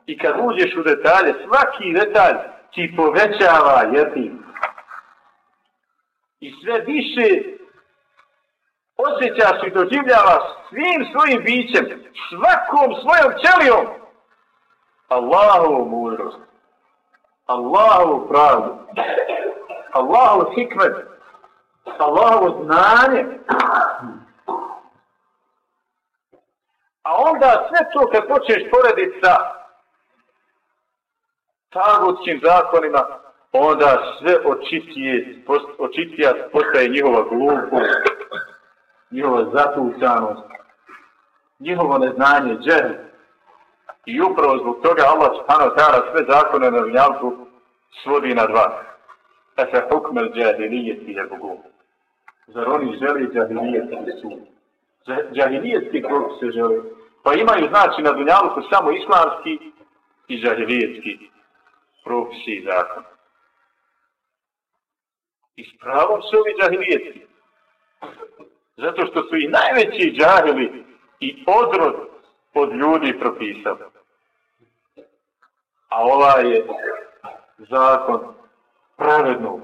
I kad uđeš u detalje, svaki detalj ti povećava jetim. I sve više osjećaš i doživljavaš svim svojim bićem, svakom svojom ćelijom, Allahovu mudrost, Allahovu pravdu, Allahovu hikmet, Allahovu znanje, A onda sve to kad počneš porediti sa tagutskim zakonima, onda sve očitije, očitija postaje njihova glupost, njihova zatucanost, njihovo neznanje, džehl. I upravo zbog toga Allah subhanahu wa ta'ala sve zakone na dunjalku svodi na dva. Efe hukmel džahilijeti je Bogu. Zar oni želi džahilijeti sud? džahilijetski propis se želi. Pa imaju znači na dunjalku samo islamski i džahilijetski propisi i zakon. I s pravom su ovi džahilijetski. Zato što su i najveći džahili i odrod od ljudi propisao. A ovaj je zakon pravednog,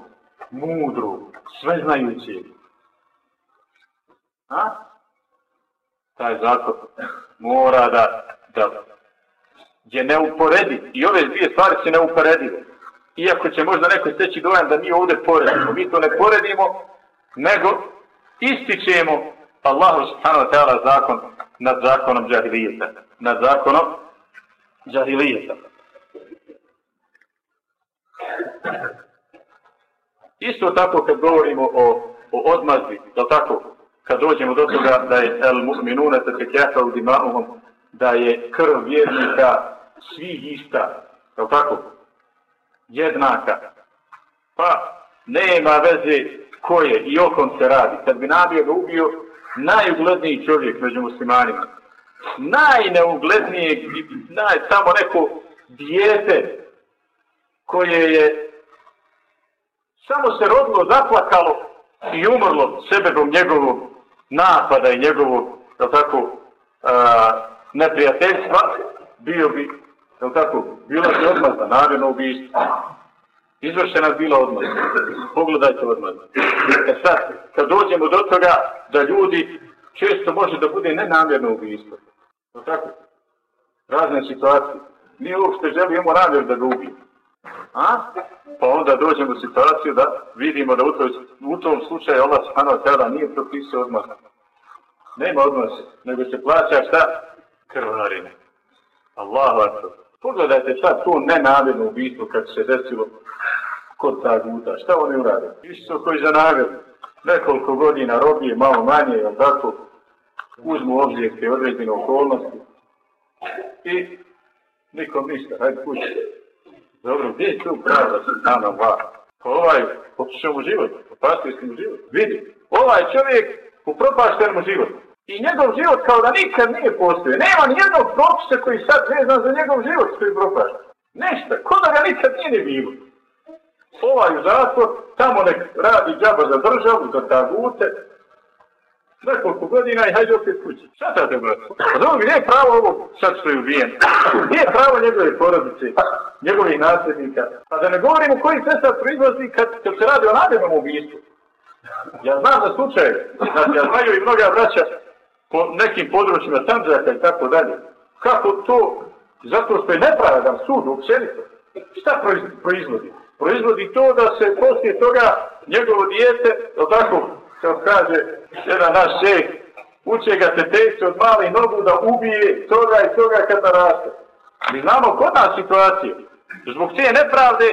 mudru, sveznajući. A? Taj zakon mora da, da je neuporediv. I ove dvije stvari se neuporedive. Iako će možda neko steći dojam da mi ovdje poredimo. Mi to ne poredimo, nego ističemo Allahu subhanahu wa ta'ala zakon nad zakonom džahilijeta. Nad zakonom džahilijeta. Isto tako kad govorimo o, o odmazdi, da tako, kad dođemo do toga da je el mu'minuna te tekjata u dimahom, da je krv vjernika svih ista, da tako, jednaka, pa nema veze ko je i o kom se radi. Kad bi nabio ga ubio najugledniji čovjek među muslimanima, Najneuglednijeg, naj, samo neko dijete koje je samo se rodilo, zaplakalo i umrlo sebebom njegovog napada i njegovog, da tako, a, neprijateljstva, bio bi, da tako, bila bi odmah za naredno ubijstvo. Izvršena bila odmah. Pogledajte odmah. E sad, kad dođemo do toga da ljudi često može da bude nenamjerno ubijstvo. No tako, razne situacije. Mi uopšte želimo namjer da ga ubijemo. A? Pa onda dođemo u situaciju da vidimo da u, toj, u tom slučaju Allah subhanahu wa ta'ala nije propisao odmah. Nema odmah, nego se plaća šta? Krvarine. Allahu akbar. Pogledajte sad to nenamjerno ubijstvo kad se desilo kod ta guta. Šta oni urade? Isto koji za nagradu. Nekoliko godina robije, malo manje, jel tako? Uzmu objekte, određene okolnosti. I nikom ništa. Hajde kući. Dobro, gdje je tu pravda sa nama va? Pa ovaj, potišao mu život, popastio mu život. Vidi, ovaj čovjek upropašten mu život. I njegov život kao da nikad nije postoje. Nema ni jednog propisa koji sad vezan za njegov život koji propašten. Nešta, ko da ga nikad nije ne bilo. Ovaj u zatvor, tamo nek radi džaba za državu, za tagute, nekoliko godina i hajde opet kući. Šta sad te brate? Pa dobro, gdje je pravo ovo sad što je ubijen? Gdje je pravo njegove porodice, njegovih nasljednika? Pa da ne govorimo koji se sad proizlazi kad, kad se radi o nadenom ubijstvu. Ja znam za slučaje, znači ja znaju i mnoga braća po nekim područjima Sanđaka i tako dalje. Kako to? Zato što je nepravedan sud u. Šta proizvodi? Proizvodi to da se poslije toga njegovo dijete, tako, kao kaže jedan naš šeh, uče ga se teći od malih nogu da ubije toga i toga kad naraste. Mi znamo kod nas situacije. Zbog te nepravde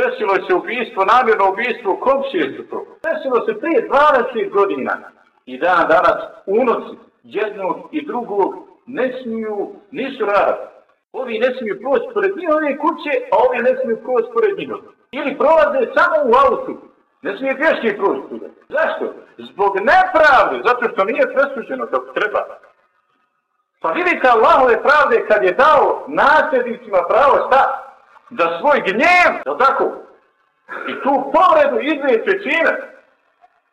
desilo se ubijstvo, namjerno ubijstvo, komšije su to. Desilo se prije 20 godina. I dan danas unosi jednog i drugog ne smiju, nisu rad. Ovi ne smiju proći pored njihove kuće, a ovi ne smiju proći pored njihove. Ili prolaze samo u autu. Ne smije pješke proći tuda. Zašto? Zbog nepravde, zato što nije presuđeno kako treba. Pa vidite Allahove pravde kad je dao nasljednicima pravo šta? Da svoj gnjev, da tako? I tu povredu izvije trećina.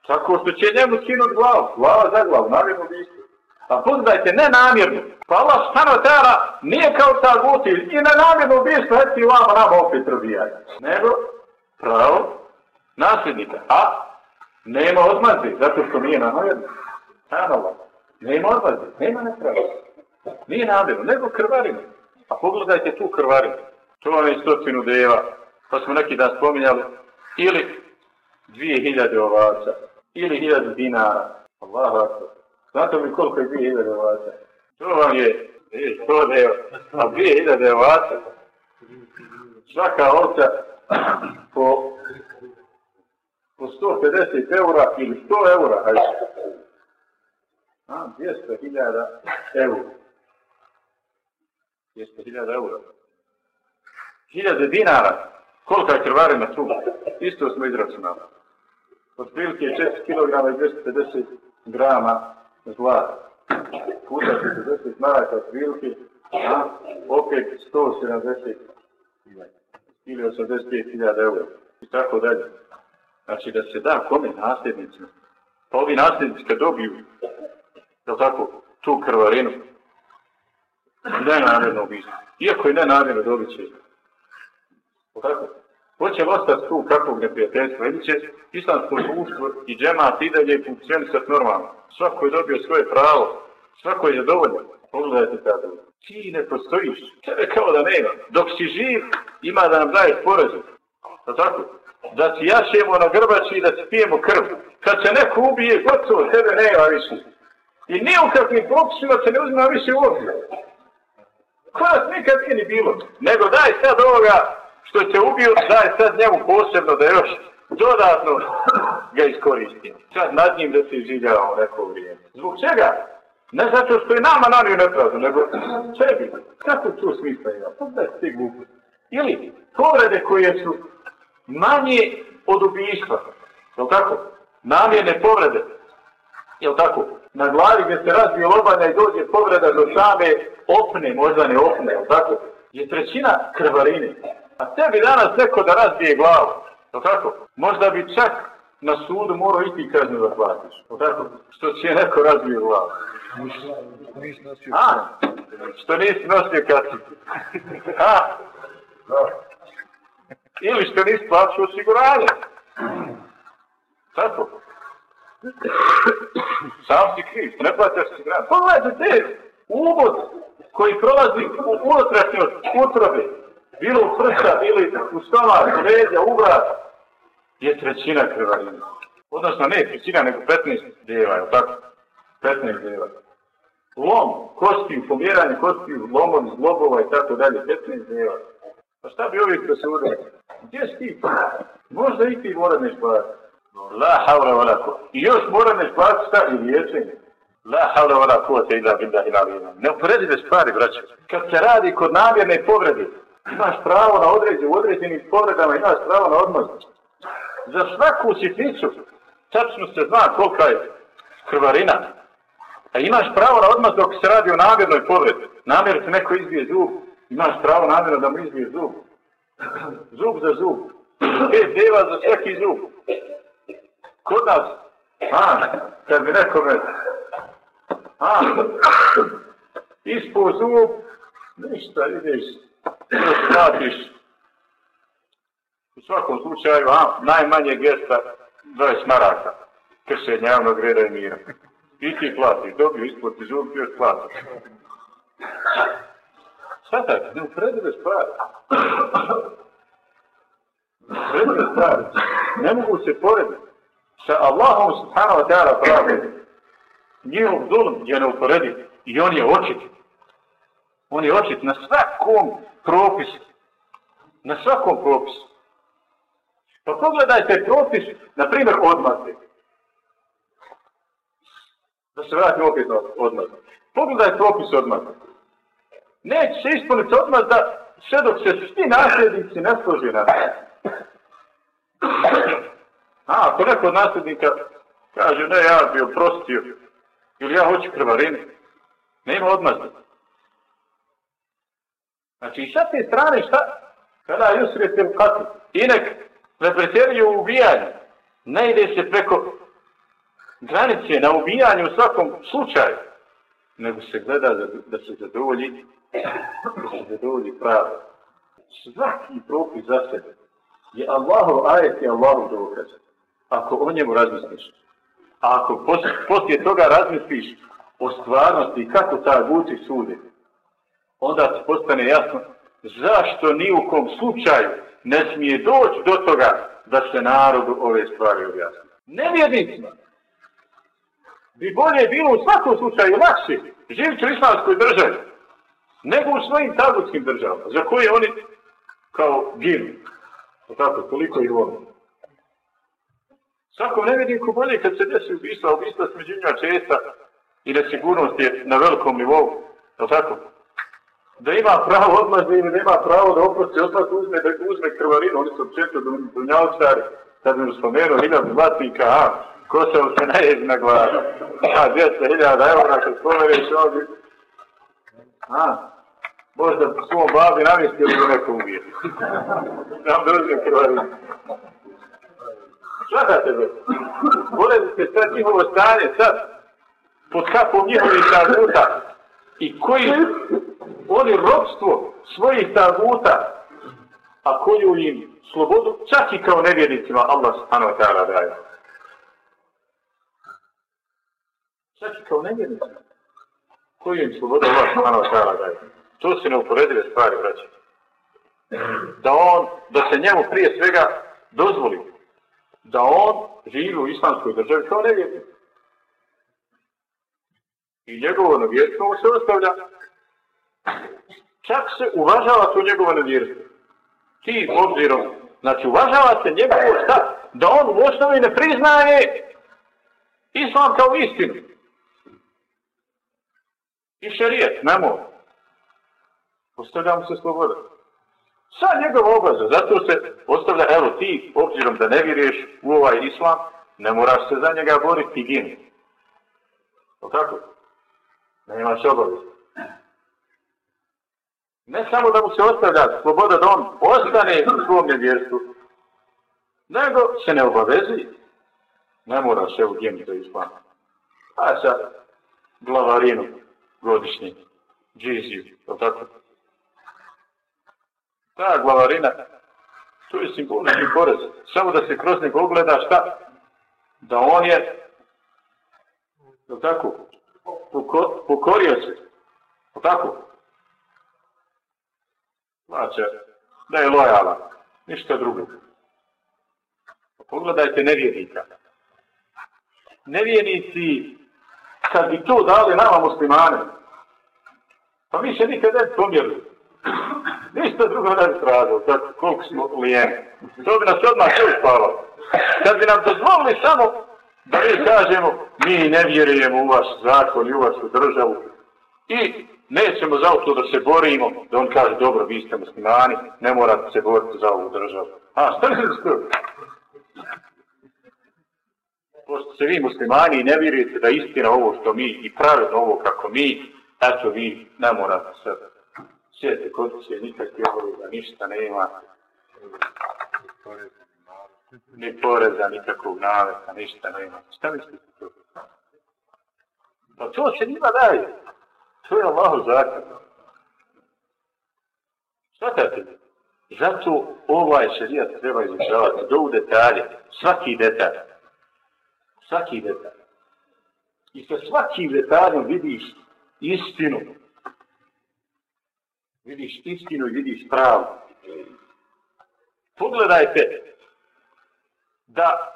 Tako što će njemu skinuti glavu. Glava za glavu, namjerno bistvo. A pogledajte, ne namjerno. Pa Allah stano tera nije kao ta guti i ne namjerno bistvo, eto i vama nama opet robijaju. Nego, pravo, nasljednika. A nema odmazde, zato što nije namjerno. Sanova. Nema odmazde, nema nepravo. Nije namjerno, nego krvarino. A pogledajte tu krvarinu. To vam je stotinu deva. Pa smo neki dan spominjali. Ili dvije hiljade ovaca. Ili hiljade dinara. Allahu akbar. Zato mi koliko je dvije hiljade ovaca? To vam je, je sto deva. A dvije hiljade ovaca. Svaka ovca po po 150 eura ili 100 eura, hajde. A, 200.000 eura. 200.000 eura. 1000 dinara. Kolika je krvarina tu? Isto smo izračunali. Od prilike 4 kg i 250 grama zlata. Puta 40 maraka od prilike, a opet 170 ili 85.000 eura. I tako dalje. Znači da se da kome nasljednicima. Pa ovi nasljednici kad dobiju, je tako, tu krvarinu. Ne namjerno ubistvo. Iako je ne namjerno dobit će. Tako? Hoće ostati tu kakvog neprijateljstva. Ili će islamsko društvo i džemat i dalje funkcionisati normalno. Svako je dobio svoje pravo. Svako je zadovoljan. Pogledajte tada. Ti ne postojiš. Tebe kao da nema. Dok si živ, ima da nam daješ porezu. Da tako? Da ti jašemo na grbači i da ti pijemo krv. Kad se neko ubije, gotovo, tebe nema više. I nije u kakvim propisima se ne uzima više u obzir. Kod nikad nije ni bilo. Nego daj sad ovoga što te ubio, daj sad njemu posebno da još dodatno ga iskoristi. Sad nad njim da se izživljavamo neko vrijeme. Zbog čega? Ne zato što je nama nanio nepravdu, nego sebi. Kako tu smisla ima? Pa da je ti glupo. Ili povrede koje su manje od ubijstva. Je tako? Namjene povrede. Je tako? Na glavi gdje se razbio lobanja i dođe povreda do same opne, možda ne opne, je tako? Je trećina krvarine. A tebi danas neko da razbije glavu. Je tako? Možda bi čak na sudu morao i ti kaznu da platiš. Je tako? Što će neko razbije glavu. A, što nisi nosio kaciku. A, ili što nisi plaćao osiguranje. Tako. Sam si kriv, ne plaćaš osiguranje. Pogledajte te uvod koji prolazi u unutrašnjost utrobe, bilo u prsa, i u stomak, u leđa, u vrat, je trećina krvarina. Odnosno ne trećina, nego 15 djeva, je tako? 15 djeva. Lom, kosti, pomjeranje kosti, lomom, zlobova i tako dalje, 15 djeva. Pa šta bi ovih presudili? Gdje si ti? Možda i ti mora ne platiti. La havra vala ko. I još mora ne platiti šta i liječenje. La havra vala ko te ila bilda ila. Ne uporedite stvari, braće. Kad se radi kod namjerne povrede, imaš pravo na određe, u određenim povredama imaš pravo na odmaz. Za svaku sitnicu, tačno se zna kolika je krvarina. A imaš pravo na odmaz dok se radi o namjernoj povredi. Namjer se neko izbije zub, imaš pravo namjerno da mu izbije zub. <clears throat> Zub za zub. Pet deva za svaki zub. Kod nas, a, kad bi nekome, a, <clears throat> ispo zub, ništa, ideš, Skratiš. U svakom slučaju, a, najmanje gesta, 20 maraka, kršenja javnog reda i mira. I ti platiš, dobio ispod ti zub, još platiš. tak, ne upredive stvari. Upredive stvari. Ne mogu se porediti. Sa Allahom subhanahu wa ta'ala pravi. Njihov zulm je neuporediv. I on je očit. On je očit na svakom propisu. Na svakom propisu. Pa pogledajte propis, na primjer, odmazde. Da se vratim opet na odmazde. Pogledajte propis odmazde neće se ispuniti odmazda sve dok se svi nasljednici ne složi na A, ako neko od nasljednika kaže, ne, ja bi oprostio, ili ja hoću krvarini, nema odmazda. Znači, i sa te strane, šta? Kada jusrete u katu, inek ne pretjeruje u ubijanju, ne ide se preko granice na ubijanju u svakom slučaju, nego se gleda da, da se zadovolji da se zadovolji pravo. Svaki propis za sebe je Allahov ajet i Allahov dokaz. Ako o njemu razmisliš, a ako poslije, toga razmisliš o stvarnosti kako ta guci sudi, onda se postane jasno zašto ni u kom slučaju ne smije doći do toga da se narodu ove stvari objasni. Nevjednicima bi bolje bilo u svakom slučaju lakše živiti u islamskoj državi nego u svojim tabutskim državama, za koje oni kao ginu. O tako, toliko ih voli. Svakom ne vidim bolje kad se desi ubistva, ubistva smeđu njima česta i nesigurnost je na velikom nivou. O tako? Da ima pravo odmazde ili nema pravo da oprosti odmah uzme, da uzme krvarinu, oni su često dunjavčari, sad mi spomenuo hiljadu zlatnika, a, ko se se najezi na glavu. A, 200 hiljada, evo, nakon spomeneš ovdje. A, možda po svom babi namjestio da neko ubije. Nam dođe krvarinu. Svatate me. Vole se sad njihovo stanje, sad. pod kapom njihovih taguta i koji oni robstvo svojih taguta, a koju im slobodu, čak i kao nevjernicima Allah subhanahu wa ta'ala daje. Čak i kao nevjernicima. Koju im slobodu Allah subhanahu wa ta'ala daje. To su neuporedive stvari, braće. Da on, da se njemu prije svega dozvoli da on živi u islamskoj državi kao nevjernik. I njegovo nevjerstvo mu se ostavlja. Čak se uvažava to njegovo nevjerstvo. Ti obzirom, znači uvažava se njegovo šta? Da on u osnovi ne priznaje islam kao istinu. I šarijet, ne može. Ostavlja mu se sloboda. Sa njegova obaza, zato se ostavlja, evo ti, obzirom da ne vjeruješ u ovaj islam, ne moraš se za njega boriti i gini. O tako? Ne imaš obavez. Ne samo da mu se ostavlja sloboda da on ostane u svom nevjerstvu, nego se ne obavezi. Ne moraš u gini to islam. A pa sa glavarinu godišnji, džiziju, to tako? ta glavarina, to je simbolični porez. Samo da se kroz njega ogleda šta? Da on je, je tako, pokorio se. Je tako? Znači, da je lojalan. Ništa drugo. Pogledajte nevjernika. Nevjernici, kad bi to dali nama muslimane, pa mi se nikad ne pomjerili. Ništa drugo ne bi tražio, sad koliko smo lijeni. To bi nas odmah sve uspalo. Kad bi nam dozvolili samo da mi kažemo, mi ne vjerujemo u vaš zakon i u vašu državu i nećemo za to da se borimo, da on kaže, dobro, vi ste muslimani, ne morate se boriti za ovu državu. A, što je to? Pošto se vi muslimani ne vjerujete da istina ovo što mi i pravedno ovo kako mi, eto vi ne morate se sjeti kod se, nikakve ovoga, ništa nema. Ni poreza, nikakvog naveta, ništa nema. Šta mislite to? Pa to se njima daje. To je Allahu zakon. Svatate Zato ovaj šarijat treba izučavati do u detalje. Svaki detalj. Svaki detalj. I sa svakim detaljom vidiš istinu vidiš istinu i vidiš pravu. Pogledajte da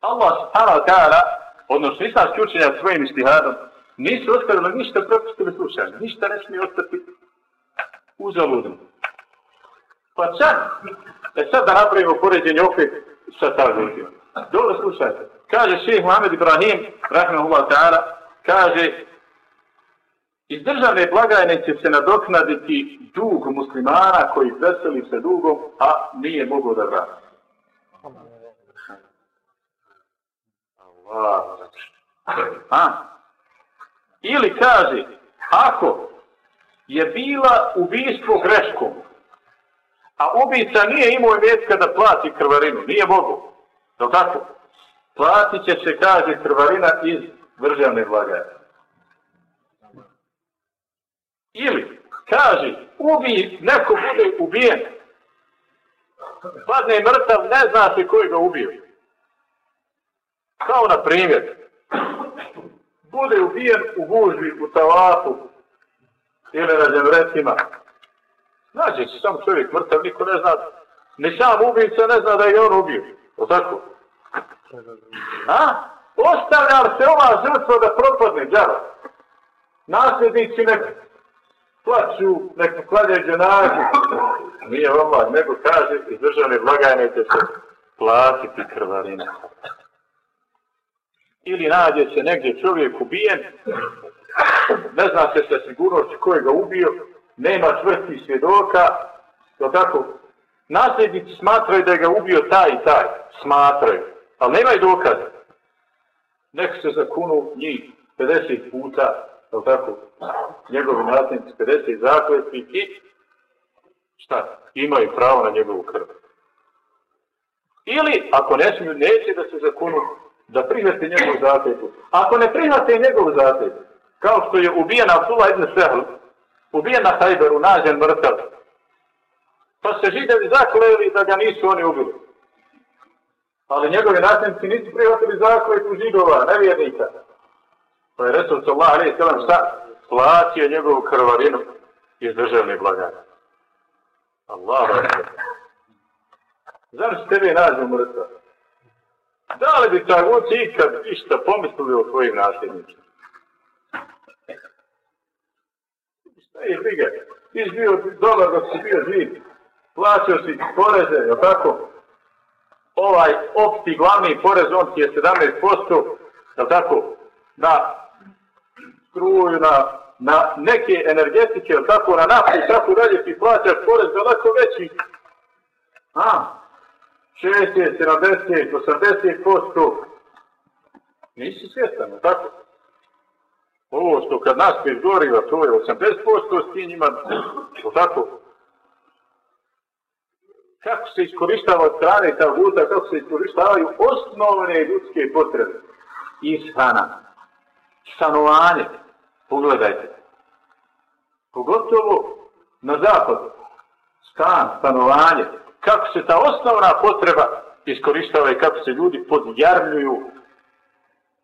Allah subhanahu wa ta'ala, odnosno islamski učenjak svojim istihadom, nisu ostavili ništa propustili slušanje, ništa ne smije ostati uzaludno. Pa čak, e sad da napravimo poređenje opet sa ta ljudima. Dobro slušajte. Kaže šeheh Muhammed Ibrahim, rahmehullah ta'ala, kaže, Iz državne blagajne će se nadoknaditi dug muslimana koji veseli se dugom, a nije mogo da vrati. A? Ili kaže, ako je bila ubistvo greškom, a ubica nije imao imetka da plati krvarinu, nije mogu. To tako? Platit će se, kaže, krvarina iz državne blagajne. Ili, kaže, ubi, neko bude ubijen, padne mrtav, ne zna se koji ga ubio. Kao na primjer, bude ubijen u gužbi, u tavafu, ili na zemretima. Nađe se sam čovjek mrtav, niko ne zna, ni sam ubijica ne zna da je on ubio. O tako? A? Ostavlja se ova žrtva da propadne, djaro. Nasljednici nek plaću, nek kladje dženazi. Nije Allah, nego kaže iz državne blagajne će se platiti krvarina. Ili nađe se negdje čovjek ubijen, ne zna se sa sigurnošću ko je ga ubio, nema čvrsti svjedoka, to tako, nasljednici smatraju da je ga ubio taj i taj, smatraju, ali nemaju dokaza. Nek se zakunu njih 50 puta, je tako, njegovi nasljednici 50 zakletvi i šta, imaju pravo na njegovu krv. Ili, ako ne smiju, neće da se zakunu, da prihvate njegovu zatetu. Ako ne prihvate njegovu zatetu, kao što je ubijena Abdullah ibn Sehl, ubijen na Hajberu, nađen mrtav, pa se židevi zakleli da ga nisu oni ubili. Ali njegovi nasljednici nisu prihvatili zakletu židova, nevjernika. Pa je Resul sallallahu alaihi sallam šta? Platio njegovu krvarinu iz državne blagane. Allah. Znaš tebe nađe mrtav? Da li bi taguci ikad išta pomislili o svojim nasljednicima? Šta je briga? Ti si bio dobar dok si bio živ. Plaćao si poreze, je tako? Ovaj opti glavni porez, on ti je 17%, je tako? Na struju, na, na neke energetike, je tako? Na naftu i tako dalje ti plaćaš porez daleko veći. A, 60, 70, 80%. Nisi svjestan, tako? Ovo što kad nas peš goriva, to je 80%, s tim njima, tako? Kako se iskoristava od strane ta vuta, kako se iskoristavaju osnovne ljudske potrebe. Ishana, stanovanje, pogledajte. Pogotovo na zapadu, stan, stanovanje, kako se ta osnovna potreba iskoristava i kako se ljudi podjarmljuju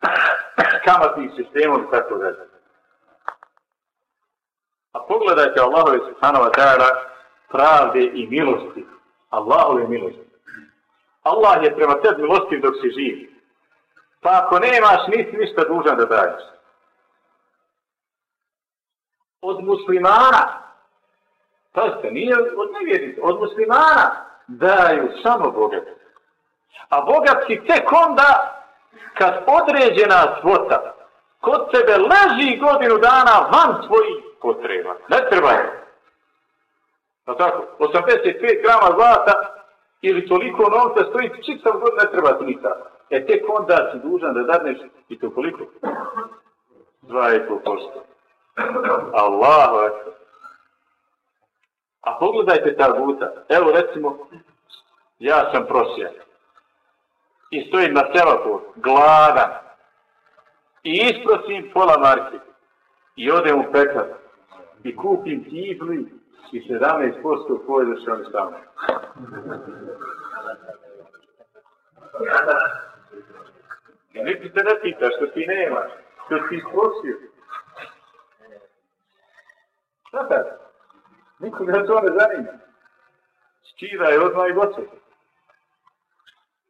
<clears throat> kamatnim sistemom i tako dalje. A pogledajte Allahove subhanahu wa ta'ala pravde i milosti. Allahove milosti. Allah je prema tebi milostiv dok si živ. Pa ako nemaš, nisi ništa dužan da daješ. Od muslimana, pazite, nije od nevjednika, od muslimana daju samo bogati. A bogati tek onda kad određena svota kod tebe leži godinu dana van svojih potreba. Ne treba je. No tako, 85 grama zlata ili toliko novca stoji čitav god ne treba ti nikada. E tek onda si dužan da dadneš i to koliko? 2,5%. Allahu akbar. A pogledajte ta guta. Evo recimo, ja sam prosijak. I stojim na semafor, gladan. I isprosim pola marke. I odem u pekar. I kupim kibli i 17% koje da se oni stavljaju. I niti se ne pita što ti nemaš. Što ti isprosio. Šta tad? Niko ga to ne zanima. Skida je odmah i gotovo.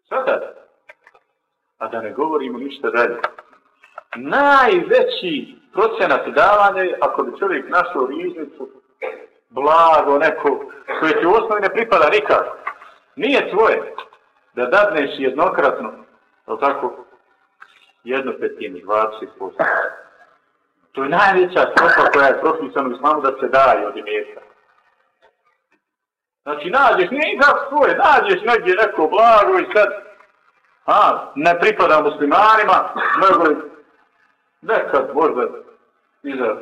Sada. A da ne govorimo ništa dalje. Najveći procenat davanja je ako bi čovjek našao riznicu, blago neko, koje ti u osnovi ne pripada nikad. Nije tvoje da dadneš jednokratno, je tako? jednu petinu, 20%. To je najveća stopa koja je propisana u islamu da se daje od imeta. Znači, nađeš, nije nikak svoje, nađeš negdje neko blago i sad, a, ne pripada muslimanima, nego nekad možda iza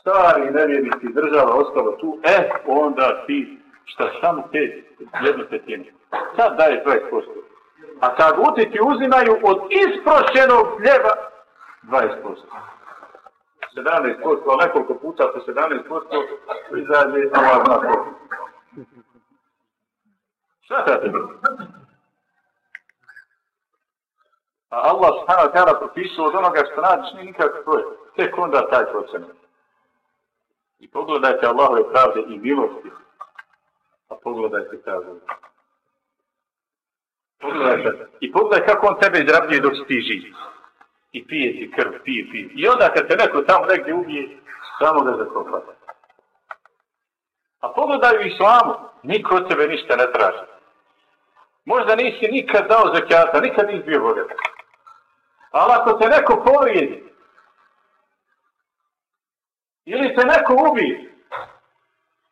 stari nevjernici država ostalo tu, e, onda ti šta samo te jedno petinu. Sad daje 20%. A kad utiti uzimaju od isprošenog hljeba 20%. 17%, a nekoliko puta po 17% izađe Allah zna koliko. Šta tate? A Allah subhanahu wa ta'ala propisao od onoga što nađeš nije nikakve to. Tek onda taj procenat. I pogledajte Allahove pravde i milosti. A pogledajte pravde. Pogledajte. I pogledaj kako on tebe izrabljuje dok ti živi i pije ti krv, pije, pije. I onda kad te neko tamo negdje ubije, samo ga zakopate. A pogledaj u islamu, niko od tebe ništa ne traži. Možda nisi nikad dao zakijata, nikad nisi bio bogat. Ali ako te neko povijedi, ili te neko ubije,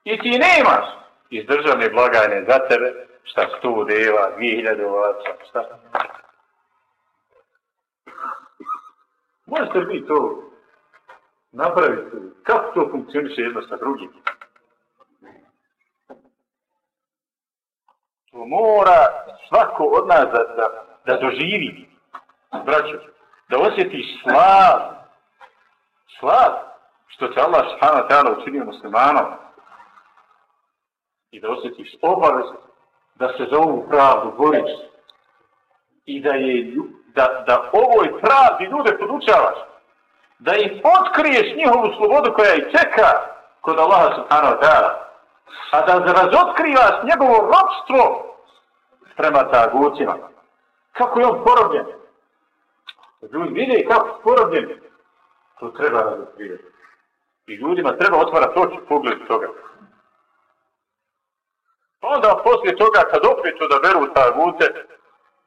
i ti nemaš iz državne blagajne za tebe, šta stu deva, 2000 ovaca, šta? Možete li to napraviti? Kako to funkcioniše jedno sa drugim? To mora svako od nas da, da da doživi, braćo, da osjetiš slav, slav, što će Allah subhanahu wa ta'ala učinio muslimanom, i da osjetiš obavez da se za ovu pravdu boriš i da je da, da ovoj pravdi ljude podučavaš da im otkriješ njihovu slobodu koja ih čeka kod Allaha subhanahu wa ta'ala a da razotkrivaš njegovo robstvo prema tagucima kako je on porobljen? Ljudi vide kako je porobljen. To treba razotkrivati i ljudima treba otvarati oči pogled toga. Pa onda poslije toga kad opet da tagute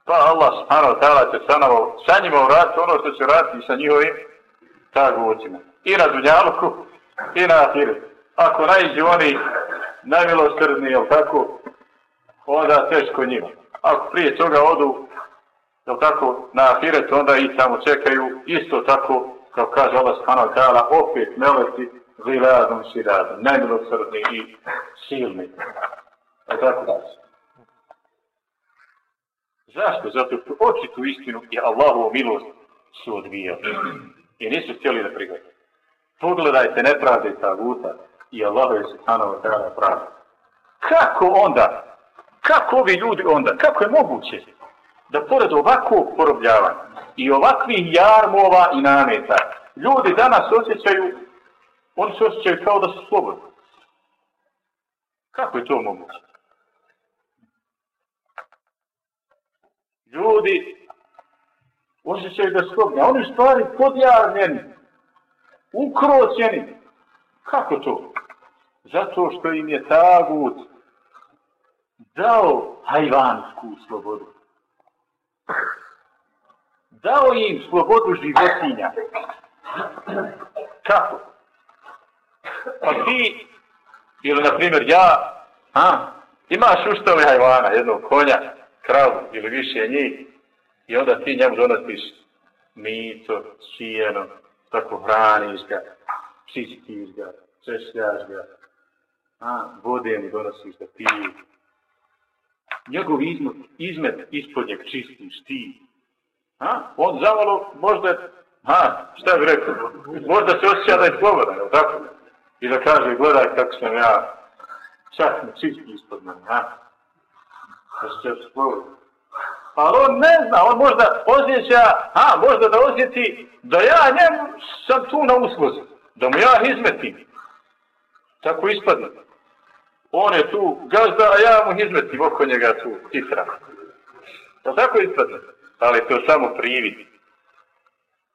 pa Allah subhanahu wa ta'ala će sanovo sa njima uraditi ono što će raditi sa njihovim tagutima i na dunjaluku i na ahiru. Ako najđe oni najmilosrdni, jel tako, onda teško njima. Ako prije toga odu, jel tako, na ahiret, onda i tamo čekaju, isto tako, kao kaže Allah subhanahu wa ta'ala, opet meleti ziladom siradom, najmilosrdni i silni. Jel tako? da Zašto? Zato što očitu istinu i Allahovu milost su odvijali. I nisu htjeli da prihvatiti. Pogledajte nepravde ta vuta, i Allah je subhanahu wa ta'ala pravda. Kako onda, kako ovi ljudi onda, kako je moguće da pored ovakvog porobljavanja i ovakvih jarmova i nameta, ljudi danas osjećaju, oni se osjećaju kao da su slobodni. Kako je to moguće? Ljudi osjećaju da su oni stvari podjarnjeni, ukroćeni. Kako to? Zato što im je tagut dao hajvansku slobodu. Dao im slobodu životinja. Kako? Pa ti, ili na primjer ja, a, imaš uštali hajvana, jednog konja, kravu ili više njih, i onda ti njemu donosiš mito, sijeno, tako hraniš ga, čistiš ga, češljaš ga, a, vode mu donosiš da pije. Njegov izmet, izmet ispod njeg čistiš ti. A, on zavalo možda, a, šta bi rekao, možda se osjeća da je slobodan, je tako? I da kaže, gledaj kako sam ja, čak me čisti ispod mene, a? Da. Ali pa on ne zna, on možda osjeća, a, možda da osjeti da ja njemu sam tu na usluzi, da mu ja izmetim. Tako ispadne on je tu gazda, a ja mu izmetim oko njega tu, titra. To tako ispadne. Ali to samo privid.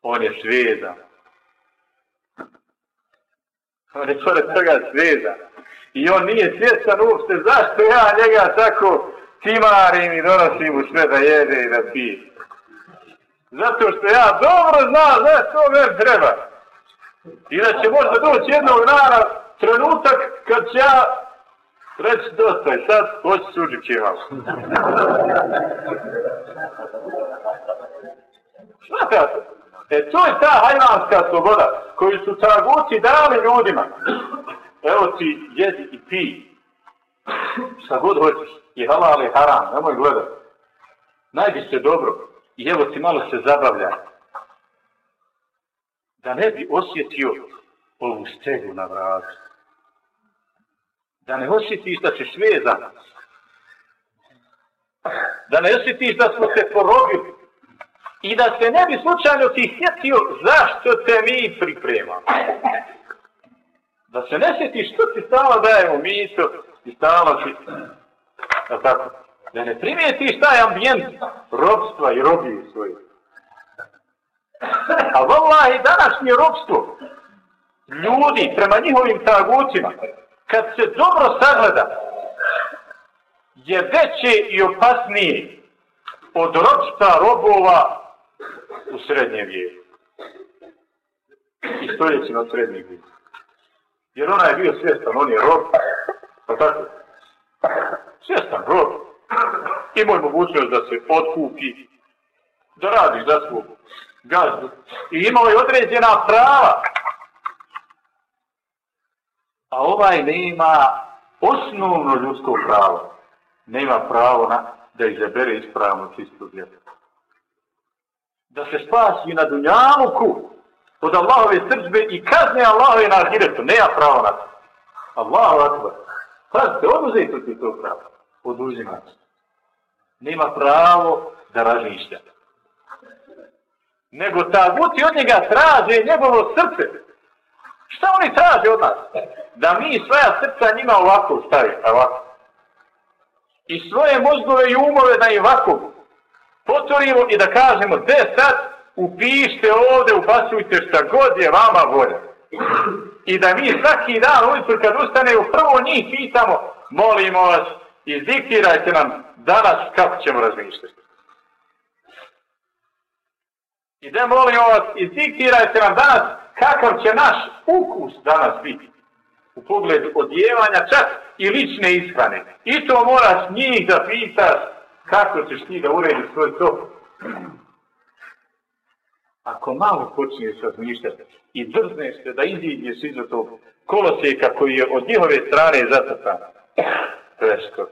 On je sveza. On je pored toga sveza. I on nije svjestan uopšte zašto ja njega tako timarim i donosim mu sve da jede i da pije. Zato što ja dobro znam da je to me treba. I da će možda doći jednog dana trenutak kad će ja Reći dosta i sad hoću suđu kjeval. Smatrate? e to je ta hajvanska sloboda koju su taguci dali ljudima. Evo ti jedi i pi. Šta god hoćeš. I halal i haram. Nemoj gledat. Najdi se dobro. I evo ti malo se zabavlja. Da ne bi osjetio ovu stegu na vratu da ne osjetiš da ćeš vezan, da ne osjetiš da smo se porobili i da se ne bi slučajno ti sjetio zašto te mi pripremamo. Da se ne sjetiš što ti stala dajemo mi isto i stala ti, da tako, da ne primijetiš taj ambijent robstva i robije svoje. A vallahi današnje robstvo ljudi prema njihovim tagucima, kad se dobro sagleda, je veće i opasnije od robstva robova u srednjem vijeku. I stoljećima srednjeg vijeku. Jer ona je bio svjestan, on je rob, pa tako? Svjestan rob. Imao je mogućnost da se otkupi, da radi za svog gazdu. I imao je određena prava a ovaj nema osnovno ljudsko pravo. Nema pravo na, da izabere ispravno čistu djeto. da se spasi na dunjaluku od Allahove srđbe i kazne Allahove na ahiretu. Nema pravo na to. Allahu akbar. Pazite, oduzeti ti to pravo. Oduzimati. Nema pravo da razmišlja. Nego ta guti od njega traže njegovo srce. Šta oni traže od nas? Da mi svoja srca njima ovako stavimo, ovako. I svoje mozgove i umove da im ovako potvorimo i da kažemo, de sad upište ovde, upasujte šta god je vama volja. I da mi svaki dan ujutru kad ustane u prvo njih pitamo, molimo vas, izdiktirajte nam danas kako ćemo razmišljati. I da molimo vas, izdiktirajte nam danas kakav će naš ukus danas biti. U pogledu odjevanja čak i lične ishrane. I to moraš njih da pitaš kako ćeš ti da urediš svoj to. Ako malo počneš razmišljati i drzneš se da iziđeš iza tog kolosijeka koji je od njihove strane zacrtan, teško.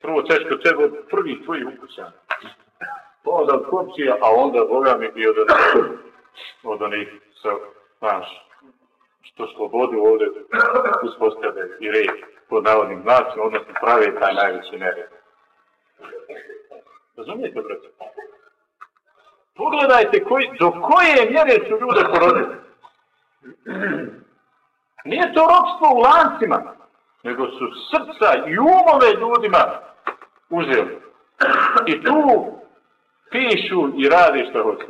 Prvo teško tebe od prvih tvojih ukuća. Onda od a onda Boga mi i od onih, od onih sa, znaš, što slobodu ovdje uspostave i red pod navodnim znacima, odnosno prave taj najveći nered. Razumijete, brate? Pogledajte koji, do koje mjere su ljude porodili. Nije to ropstvo u lancima, nego su srca i umove ljudima uzeli. I tu pišu i rade što hoće.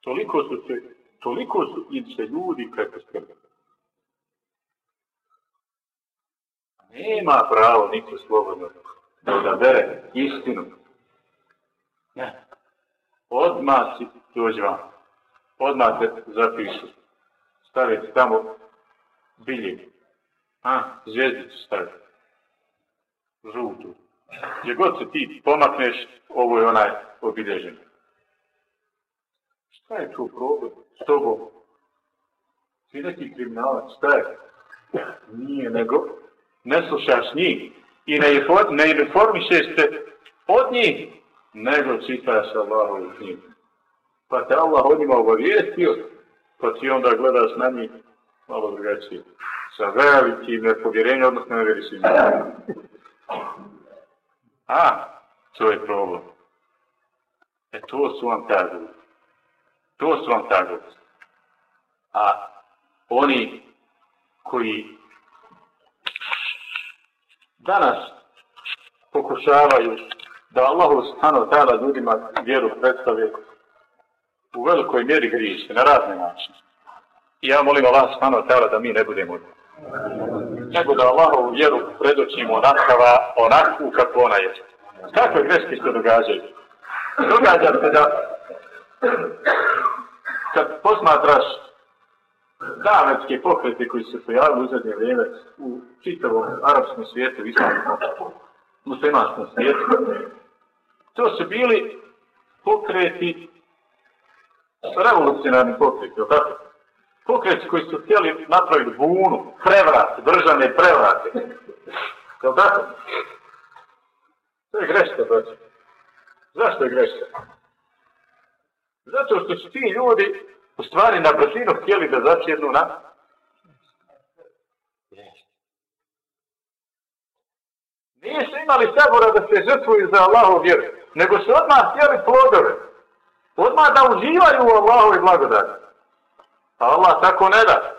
Toliko su se, toliko su i se ljudi kako skrbe. Nema pravo niko slobodno da odabere istinu. Ne odmah si dođi vam. Odmah te zapišu. Stavite tamo biljeg. A, zvijezdicu stavio. Žutu. Gdje god se ti pomakneš, ovo je onaj obilježen. Šta je tu problem s tobom? Ti neki kriminalac, šta je? Nije nego, ne slušaš njih i ne informišeš se od njih nego čitaš Allahovu knjigu. Pa te Allah o njima obavijestio, pa ti onda gledaš na njih malo drugačije. Sa velikim nepovjerenjem, odnosno ne vjeriš. A, to je problem. E to su vam tagovi. To su vam tagovi. A oni koji danas pokušavaju da Allahu subhanahu wa ta'ala ljudima vjeru predstave u velikoj mjeri griješe, na razne načine. I ja molim Allah subhanahu wa ta'ala da mi ne budemo nego da Allahovu vjeru predočimo onakava, onakvu kako ona je. Kakve greške se događaju? Događa se da kad posmatraš davetske pokrete koji se pojavili u zadnje vrijeme u čitavom arapskom svijetu, islamskom, muslimanskom svijetu, To su bili pokreti, revolucionarni pokreti, je tako? Pokreći koji su htjeli napraviti bunu, prevrat, državne prevrate. Je tako? To je greška, braće. Zašto je greška? Zato što su ti ljudi u stvari na brzinu htjeli da začednu na Nisu imali sabora da se žrtvuju za Allahov vjeru nego su odmah htjeli plodove. Odmah da uživaju u Allahove blagodati. A Allah tako ne da.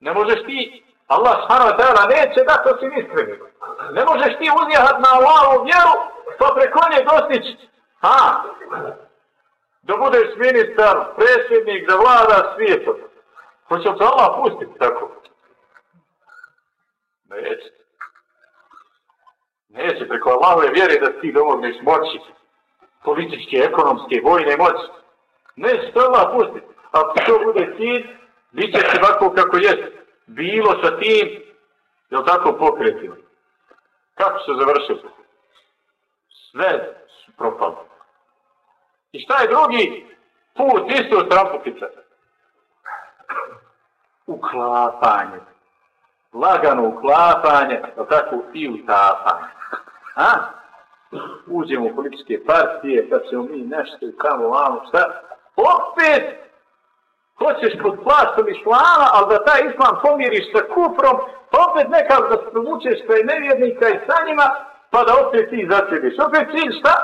Ne možeš ti, Allah subhanahu wa ta'ala neće da to si iskreni. Ne možeš ti uzjehat na Allahovu vjeru, pa preko nje dostići. Ha? Da budeš ministar, predsjednik, da vlada svijetom. Hoće li se Allah pustiti tako? Neće. Neće preko Allahove vjere da ti domogneš moći, političke, ekonomske, vojne moći. Neće to Allah pustiti. Ako to bude cilj, bit će se ovako kako je bilo sa tim, jel tako pokretima. Kako se završilo? Sve su propalo. I šta je drugi put isto od trampukica? Uklapanje. Lagano uklapanje, jel tako, i utapanje. A? uđemo u političke partije, kad ćemo mi nešto i kamo vamo, šta? Opet hoćeš pod plastom islama, ali da taj islam pomiriš sa kufrom, pa opet nekako da se povučeš kraj nevjernika i sa njima, pa da opet ti začebiš. Opet cilj šta?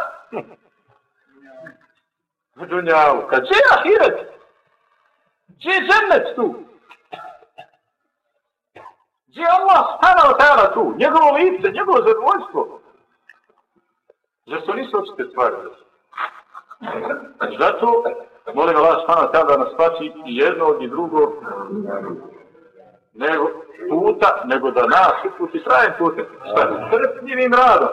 U dunjavu. Kad će ahiret? Gdje je džennet tu? Gdje je Allah subhanahu wa ta'ala tu? Njegovo lice, njegovo zadovoljstvo. Zašto nisu očite stvari? Zato, molim Allah subhanahu wa ta'ala da nas spači i jednog i drugog nego puta, nego da nas uputi trajem putem. Šta? Srpljivim radom.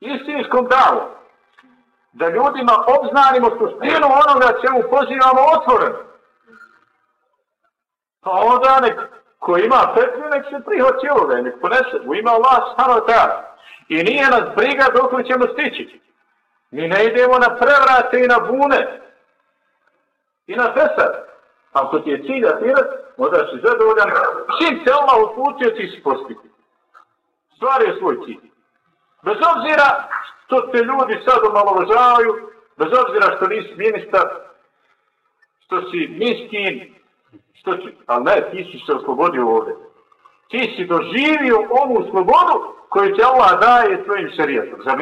Istinskom davom. Da ljudima obznanimo suštinu onoga čemu pozivamo otvoreno. Pa onda nek, ko ima petlju, nek se prihvaći ovoga, nek ponese. U ime Allah subhanahu wa ta'ala. I nije nas briga dok li ćemo stići. Mi ne idemo na prevrate i na bune. I na fesad. Ako ti je cilj atirat, onda si zadovoljan. Čim se Allah uputio, ti si postiti. Stvar je svoj cilj. Bez obzira što te ljudi sad omalovažavaju, bez obzira što nisi ministar, što si miskin, što si, ali ne, ti si se oslobodio ovdje. Ti si doživio ovu slobodu koju će Allah daje svojim šarijatom. Zar?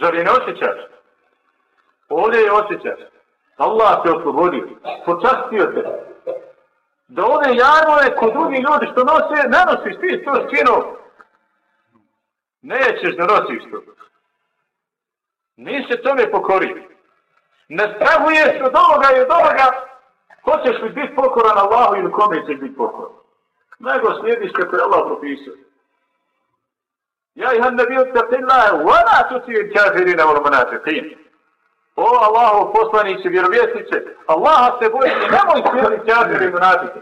Zar je ne osjećaš? Ovdje je osjećaš. Allah te oslobodio. Počastio te. Da ove jarmove kod drugi ljudi što nose, ne nosiš ti to skinuo. Nećeš da nosiš to. Nisi tome pokorio. Ne strahuješ od ovoga i od ovoga. Hoćeš li biti pokoran Allahu ili kome ćeš biti pokoran? Nego slijediš kako je Allah propisao. Ja ih ne bio te Allah, vana tu ti je kafirina u romanatiqin. O Allahu poslaniće, vjerovjesnice, Allaha se boji i nemoj slijedi kafiri monatike.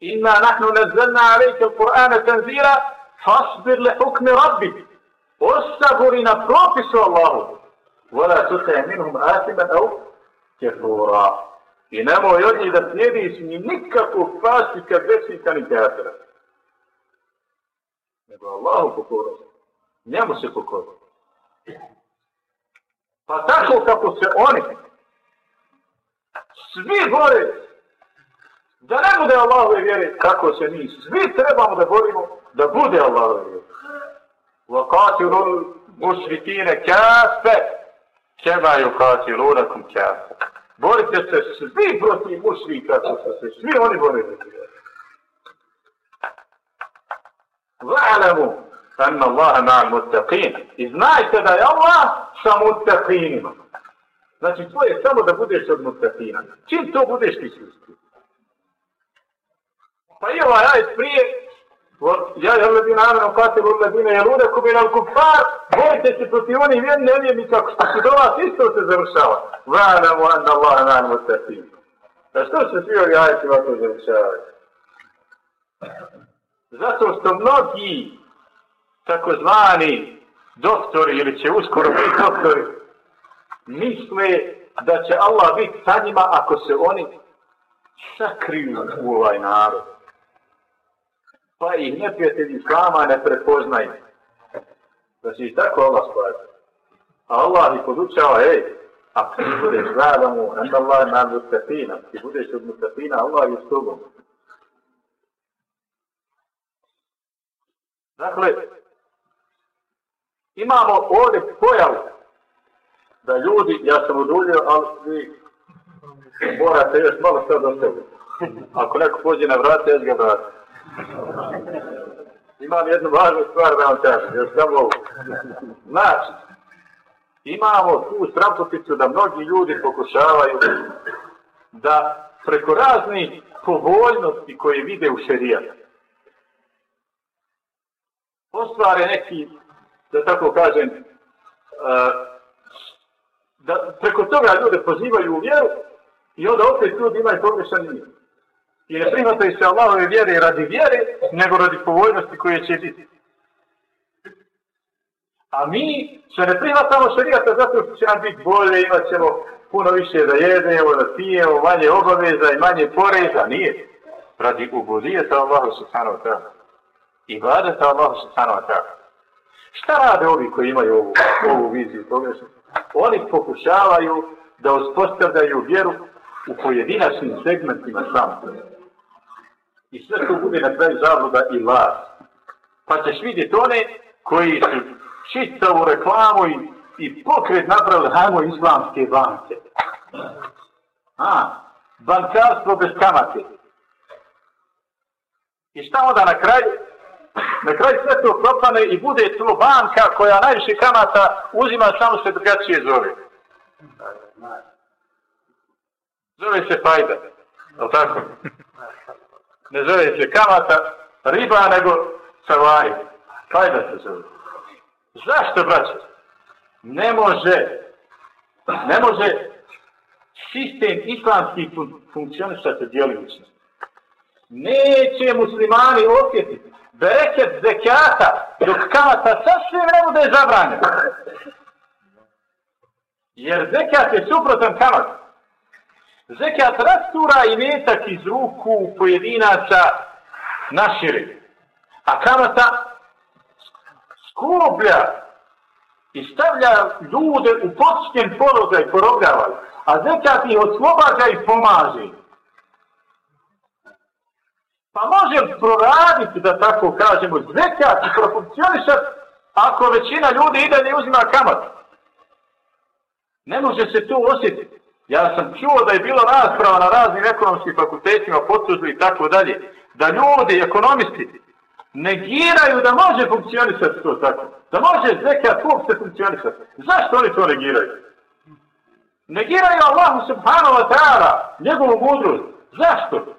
Inna nahnu nazzalna alejke al-Qur'ana tanzila, fasbir li hukmi rabbi. Ostaburi na propisu Allahu. Vala tutaj minhum asiman au kefura. I nemoj od njih da slijediš ni nikakvog fasika, besika ni kafira Nego Allahu pokoru. Njemu se pokoru. Pa tako kako se oni svi bore da ne bude Allahove vjere kako se mi svi trebamo da borimo da bude Allahove vjere. وقاتلوا المشركين كافة كما يقاتلونكم كافة Borite se svi protiv mušlika, što se svi oni bore Va'alamu anna Allaha ma'al muttaqin. I znajte da je Allah sa muttaqinima. Znači, to je samo da budeš od muttaqina. Čim to budeš ti susti? Pa i ovaj ajet prije Ja je ledina amenu katilu ledina je lude kubi na kufar, bojite se proti oni vjen nevjerni kako što se do vas isto se završava. Va'alamu anna anda ma'al na Da što se svi ovi ajeti to završavaju? Zato što mnogi takozvani doktori ili će uskoro biti doktori misle da će Allah biti sa njima ako se oni sakriju u ovaj narod pa ih neprijatelji islama ne prepoznaju. Da će tako Allah spavati. A Allah ih podučava, ej, ako ti budeš zadamu, en Allah je nam mutafina, ti budeš od mutafina, Allah je s tobom. Dakle, imamo ovdje pojavu da ljudi, ja sam udulio, ali vi morate još malo sad ostaviti. Ako neko pođe na vrate, ja ga vratim. Imam jednu važnu stvar da vam kažem, još samo ovo. Znači, imamo tu stramputicu da mnogi ljudi pokušavaju da preko raznih povoljnosti koje vide u šerijatu ostvare neki, da tako kažem, e, da preko toga ljude pozivaju u vjeru i onda opet ljudi imaju pogrešan mir i ne prihvataju se Allahove vjere radi vjere, nego radi povoljnosti koje će biti. A mi se ne prihvatamo šarijata zato što će nam biti bolje, imat ćemo puno više da jedemo, da pijemo, manje obaveza i manje poreza. Nije. Radi ubudijeta Allahu subhanahu wa ta'ala. I vlade Allahu subhanahu wa ta'ala. Šta rade ovi koji imaju ovu, ovu viziju pogrešnu? Oni pokušavaju da uspostavljaju vjeru u pojedinačnim segmentima sam. I sve to bude na kraju zabluda i laž. Pa ćeš vidjeti one koji su čista u reklamu i, i pokret napravili, hajmo islamske banke. A, bankarstvo bez kamate. I šta onda na kraju? Na kraju sve to propane i bude to banka koja najviše kamata uzima samo se drugačije zove. Zove se fajda. Je tako? Ne zove se kamata, riba, nego savaj. Fajda se zove. Zašto, braće? Ne može, ne može sistem islamski fun funkcionisati djelimično. Neće muslimani osjetiti bereket zekijata dok kamata sasvim ne bude zabranjena. Jer zekijat je suprotan kamat. Zekijat rastura i metak iz ruku pojedinaca naširi. A kamata skuplja i stavlja ljude u počinjen položaj porobljavaju. A zekijat ih oslobađa i pomaže. Pa može proraditi, da tako kažemo, zekat i profunkcionišati ako većina ljudi ide ne uzima kamat. Ne može se to osjetiti. Ja sam čuo da je bilo rasprava na raznim ekonomskim fakultetima, potružbi i tako dalje, da ljudi, ekonomisti, negiraju da može funkcionisati to tako. Da može zekat uopšte funkcionisati. Zašto oni to negiraju? Negiraju Allahu subhanahu wa ta'ala, njegovu mudrost. Zašto?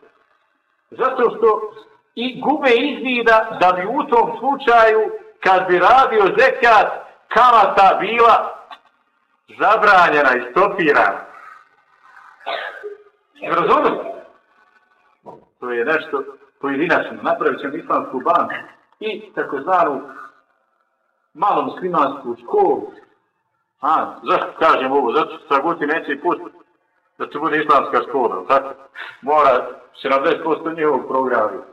Zato što i gube izvida da bi u tom slučaju, kad bi radio zekat, kamata bila zabranjena i stopirana. Razumite? To je nešto pojedinačno. Napravit ćemo islamsku banku i takozvanu malo muslimansku školu. A, zašto kažem ovo? Zato što sa neće pustiti da to bude islamska škola. Tako? Mora 70% njihovog programu.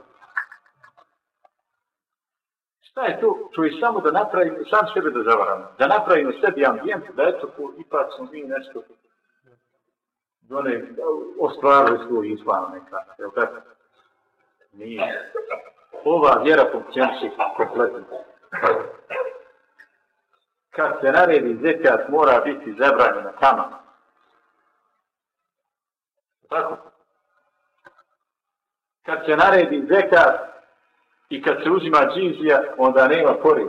Šta je to? Čuj samo da napravimo, sam sebe da zavaramo. Da napravimo sebi ambijent, da eto, ipak smo mi nešto one ostvarili svoj islam nekada, je tako? Nije. Ova vjera funkcioniše kompletno. Kad se naredi zekat, mora biti zabranjena kamama Tako? Kad se naredi zekat i kad se uzima džizija, onda nema pored.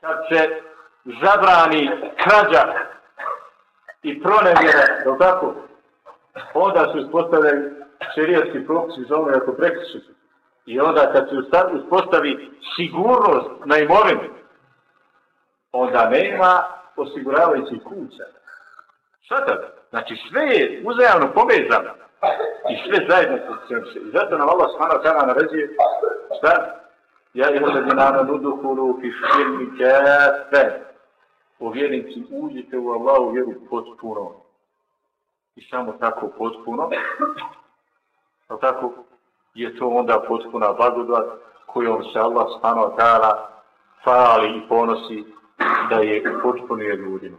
Kad se zabrani krađa i pronevjera, je tako? onda su uspostavljeni šerijatski propisi za ono jako prekrišu. I onda kad se uspostavi sigurnost na imovinu, onda nema osiguravajućih kuća. Sada. Znači sve je uzajavno povezano i sve zajedno funkcioniše. I zato nam Allah smano kada naređuje šta? Ja je da bi nama fi fiširni kefe. O vjernici uđite u Allahu vjeru potpuno i samo tako potpuno, ali tako je to onda potpuna blagodat kojom se Allah stano tada fali i ponosi da je potpunio ljudima.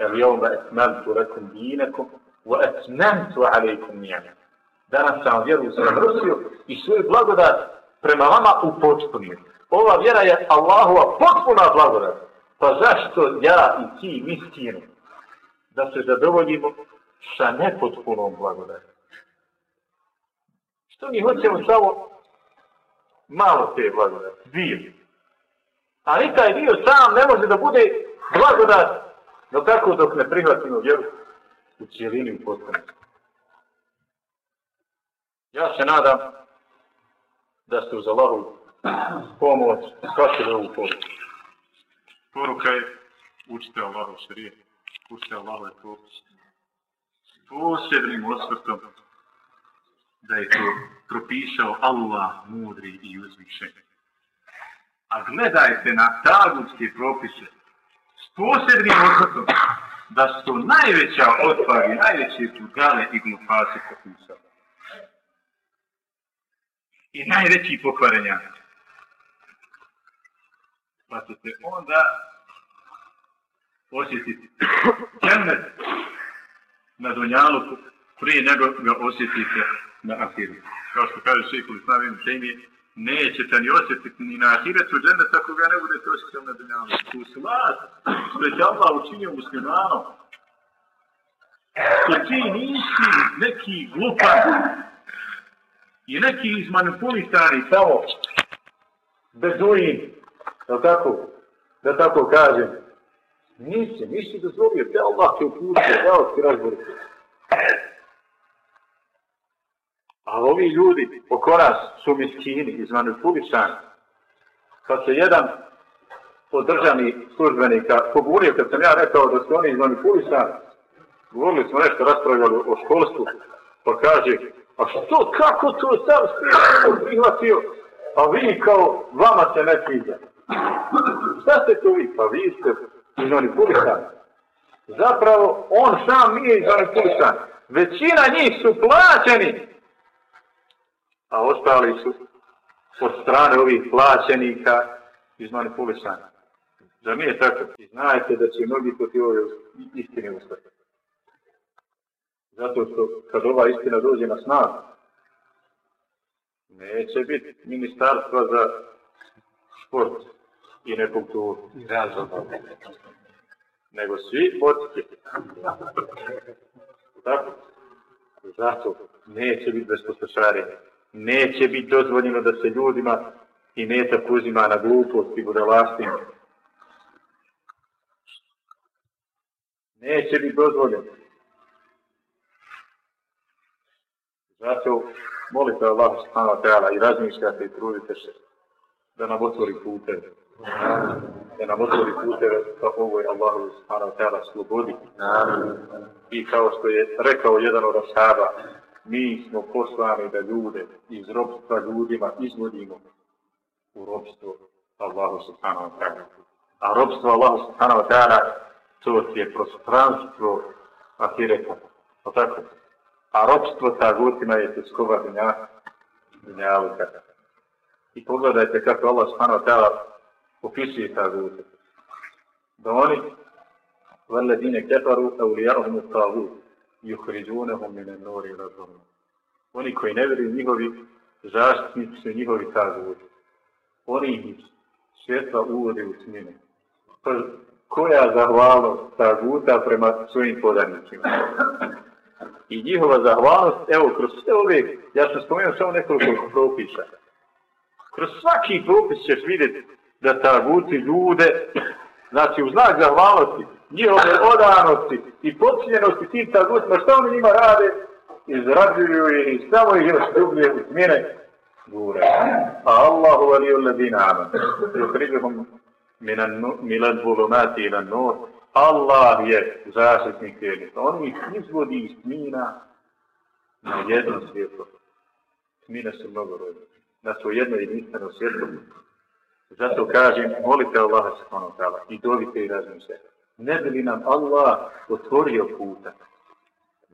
اليوم أتممت لكم دينكم وأتممت عليكم نعمتي. Danas sam vjeru završio i svoju blagodat prema vama upotpunio. Ova vjera je Allahova potpuna blagodat. Pa zašto ja i ti miskinu da se zadovoljimo sa nepotpunom blagodat? Što mi hoćemo samo malo te blagodati, dio. Ali taj dio sam ne može da bude blagodat, no tako dok ne prihvatimo vjeru u cijelini u potpunosti. Ja se nadam da ste uz Allahu pomoć shvatili ovu poruku. Poruka je učite Allahu šarije, učite Allahu je propust posebnim osvrtom da je to propisao Allah mudri i uzvišen. A gledajte na tagutske propise posebnim osvrtom da su to najveća otvar i najveće budale i glupase propisao. I najveći pokvarenja. Pa ćete onda osjetiti džennet na Dunjaluku prije nego ga osjetite na Ahiru. Kao što kaže šeikul Islam ibn Taymi, nećete ni osjetiti ni na Ahiretu džennet ako ga ne budete osjetiti na Dunjaluku. Tu slad što je Allah učinio muslimanom. Što ti nisi neki glupan i neki izmanipulitani samo bezuin, da tako, da tako kažem, nisi, nisi dozvolio, te Allah te upustio, da ti razborite. Ali ovi ljudi oko nas su miskini, izmanipulisani. Kad pa se jedan od državnih službenika pobunio, kad sam ja rekao da su oni izmanipulisani, govorili smo nešto, raspravljali o školstvu, pa kaže, a što, kako to sam svijet prihvatio? A vi kao, vama se ne sviđa. Šta ste to vi? Pa vi ste izmanipulisani. Zapravo, on sam nije izmanipulisan. Većina njih su plaćeni a ostali su od strane ovih plaćenika izmanipulisani. Za mi je tako. I znajte da će mnogi poti ove istine ustati. Zato što kad ova istina dođe na snagu, neće biti ministarstva za sport i nekulturu. Nego svi bocike. Tako? Zato neće biti bez poslušarenja neće biti dozvoljeno da se ljudima i metak uzima na glupost i budalastim. Neće biti dozvoljeno. Zato molite Allah subhanahu wa ta'ala i razmišljate i trudite se da nam otvori pute. Da nam otvori pute ka ovoj Allahu subhanahu wa ta'ala slobodi. I kao što je rekao jedan od ashaba, mi smo poslani da ljude iz robstva ljudima izvodimo u robstvo Allahu subhanahu wa ta'ala. A robstvo Allahu subhanahu wa ta'ala to je prostranstvo afireta. O tako? A robstvo ta gutima je teskova dunja, dunjaluka. I pogledajte kako Allah subhanahu wa ta'ala opisuje ta gutima. Da oni, valedine kefaru, eulijarhum u tavutu yukhrijunahum min an-nur ila. Oni koji ne vjeruju njihovi zaštitnici su njihovi taguti. Oni ih svjetla uvode u tmine. Pa koja zahvalnost taguta prema svojim podanicima? I njihova zahvalnost, evo, kroz sve ove, ja sam spomenuo samo nekoliko propisa. Kroz svaki propis ćeš vidjeti da taguti ljude, znači u znak zahvalnosti, njihove odanosti i počinjenosti tim tagutima, što oni njima rade? Izrađuju i samo ih još dublje u smjene gure. A Allahu valiju ladina aman. Yukhrijuhum milan volumati ila nur. Allah je zaštitnik vjernika. On ih izvodi iz smina na jedno svijeto. Smine su mnogo rodne. Na svoj jedno jedinstveno svijeto. Zato kažem, molite Allaha subhanahu i dovite i razmišljajte ne bi li nam Allah otvorio puta.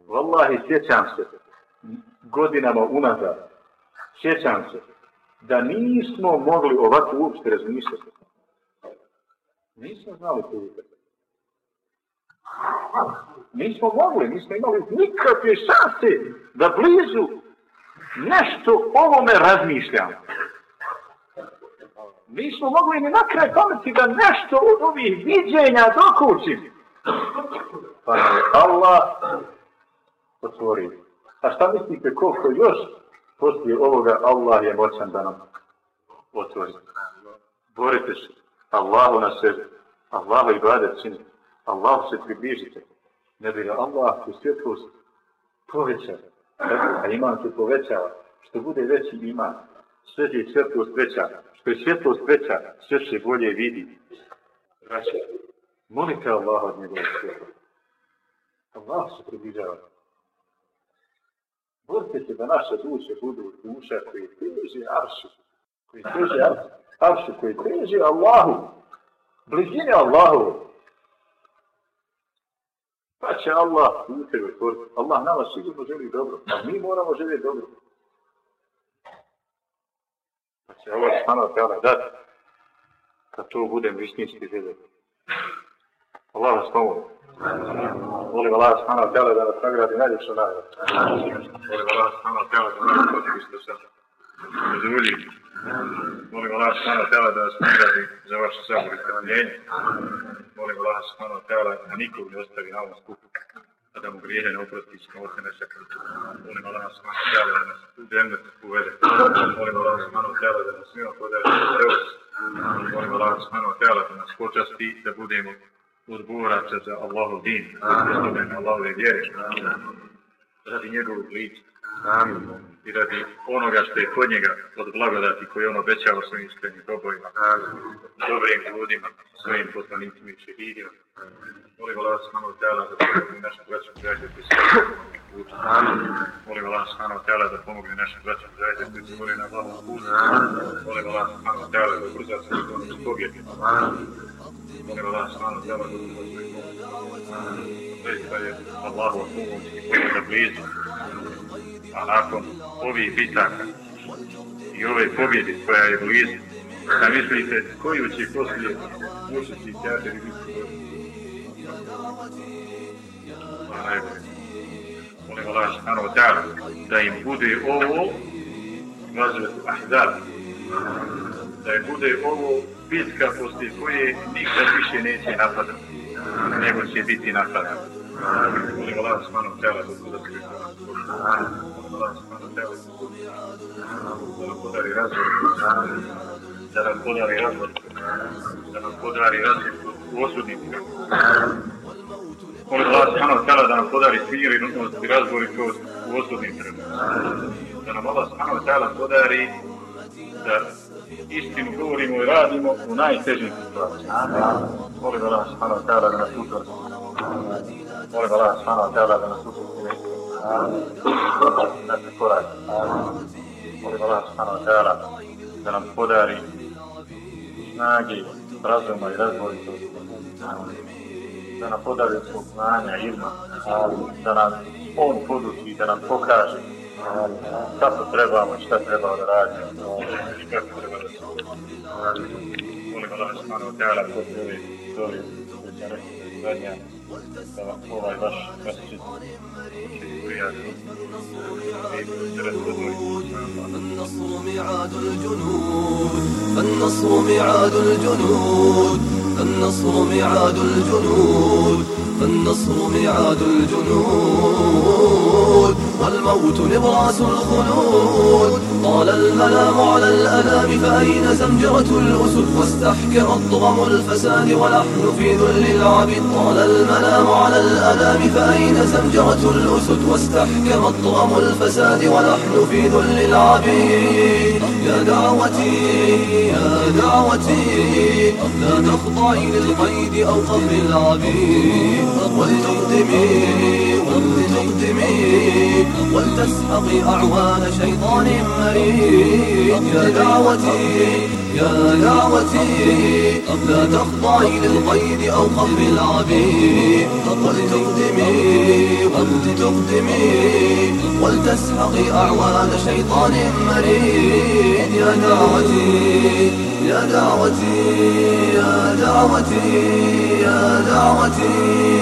Wallahi, sjećam se, godinama unazad, sjećam se, da nismo mogli ovako uopšte razmišljati. Nismo znali puta. Nismo mogli, nismo imali nikakve šanse da blizu nešto ovome razmišljamo nismo mogli ni na kraj pameti da nešto od ovih viđenja dokući. Pa je Allah otvori. A šta mislite koliko još poslije ovoga Allah je moćan da nam otvori. Borite se. Allahu na sebi. Allahu i bade čini. Allahu se približite. Ne bi Allah u svjetlost povećao. A iman se povećava. Što bude veći iman. Sve je svjetlost veća što je svjetlost veća, sve se bolje vidi. Znači, molite Allah od njegove svjetlosti. Allah se približava. Borite se da naša duše budu duša koji teže aršu, koji teže aršu, aršu koji teže Allahu, blizine Allahu. Pa će Allah puteve otvoriti. Allah nama sigurno želi dobro, a mi moramo željeti dobro će ovo stano tela dati. da to budem istinski vidjeti. Allah vas pomoći. Molim Allah subhanahu wa ta'ala da nas nagradi najljepšu nagradu. Molim Allah subhanahu wa ta'ala da nas potivi što sam zadovolji. Molim Allah subhanahu wa ta'ala da nas nagradi za vaše sabor i stremljenje. Molim Allah subhanahu wa ta'ala da nikog ne ostavi na ovom skupu a da mu grijehe ne oprosti što se ne sekretu. Molim Allah nas manu tjela da nas u džennet uvede. Molim Allah nas manu tjela da nas svima podaje podari Molim Allah nas manu tjela da nas počasti da budemo od boraca za Allahu din, da budemo Allahove vjere, radi njegovu lica. Amin. I radi onoga što je kod njega od blagodati koje on obećava svojim iskrenim robovima, dobrim ljudima, svojim poslanicima i šehidima. Molim Allah subhanahu wa ta'ala da pomogne našim braćom zajedno koji se putu. Molim Allah subhanahu wa ta'ala da pomogne našim braćom zajedno koji se mori na Allahom putu. Molim Allah subhanahu wa ta'ala da ubrza se na pobjedi. Molim Allah subhanahu wa ta'ala da ubrza se na pobjedi. Zaista je Allahu pomoć i pomoć blizu. A nakon ovih bitaka i ove pobjede koja je blizu, da mislite koju će poslije mušići i biti Molim Allah subhanahu wa ta'ala da im bude ovo nazvat ahzab. Da im bude ovo bitka poslije koje nikad više neće napadati nego će biti napadati. Molim Allah subhanahu wa ta'ala da bude Allah subhanahu wa ta'ala da nam podari razvoj da nam podari razvoj da nam podari razvoj u osudnicima Molim Allah subhanahu wa ta'ala da nam podari smir i nutnost i razboritost u osudnim trenutima. Da nam Allah subhanahu wa ta'ala podari da istinu govorimo i radimo u najtežim situacijama. Molim Allah subhanahu wa ta'ala da nas utvrdi. Molim Allah subhanahu wa ta'ala da nas utvrdi. Da se. Molim Allah subhanahu wa ta'ala da nam podari snage, razuma i razvojitosti. da nam podari svog znanja, ilma, da nam on poduči, da nam pokaže kako trebamo i šta trebamo da radimo. I kako treba da se Molim Allah subhanahu wa ta'ala ko se ove zove koje će reći zadnja هو باش مسجد النصر ميعاد الجنود النصر ميعاد الجنود. فالنصر ميعاد الجنود فالنصر ميعاد الجنود. والموت نبراس الخلود. طال المنام على الأنام فأين زمجرة الأسد؟ واستحكم الضغم الفساد ونحن في ذل العبد. طال المنام على الأنام فأين زمجرة الأسد؟ واستحكم الضغم الفساد ونحن في ذل العبيد يا دعوتي يا دعوتي لا عين القيد أو قبر العبيد والتقدمين ولتقدمي ولتقدمي ولتسحقي أعوان شيطان مريد. يا دعوتي يا دعوتي لا تخضعي للقيد أو قبر العبيد. ولتقدمي ولتقدمي ولتسحقي أعوان شيطان مريد. يا دعوتي يا دعوتي يا دعوتي يا دعوتي.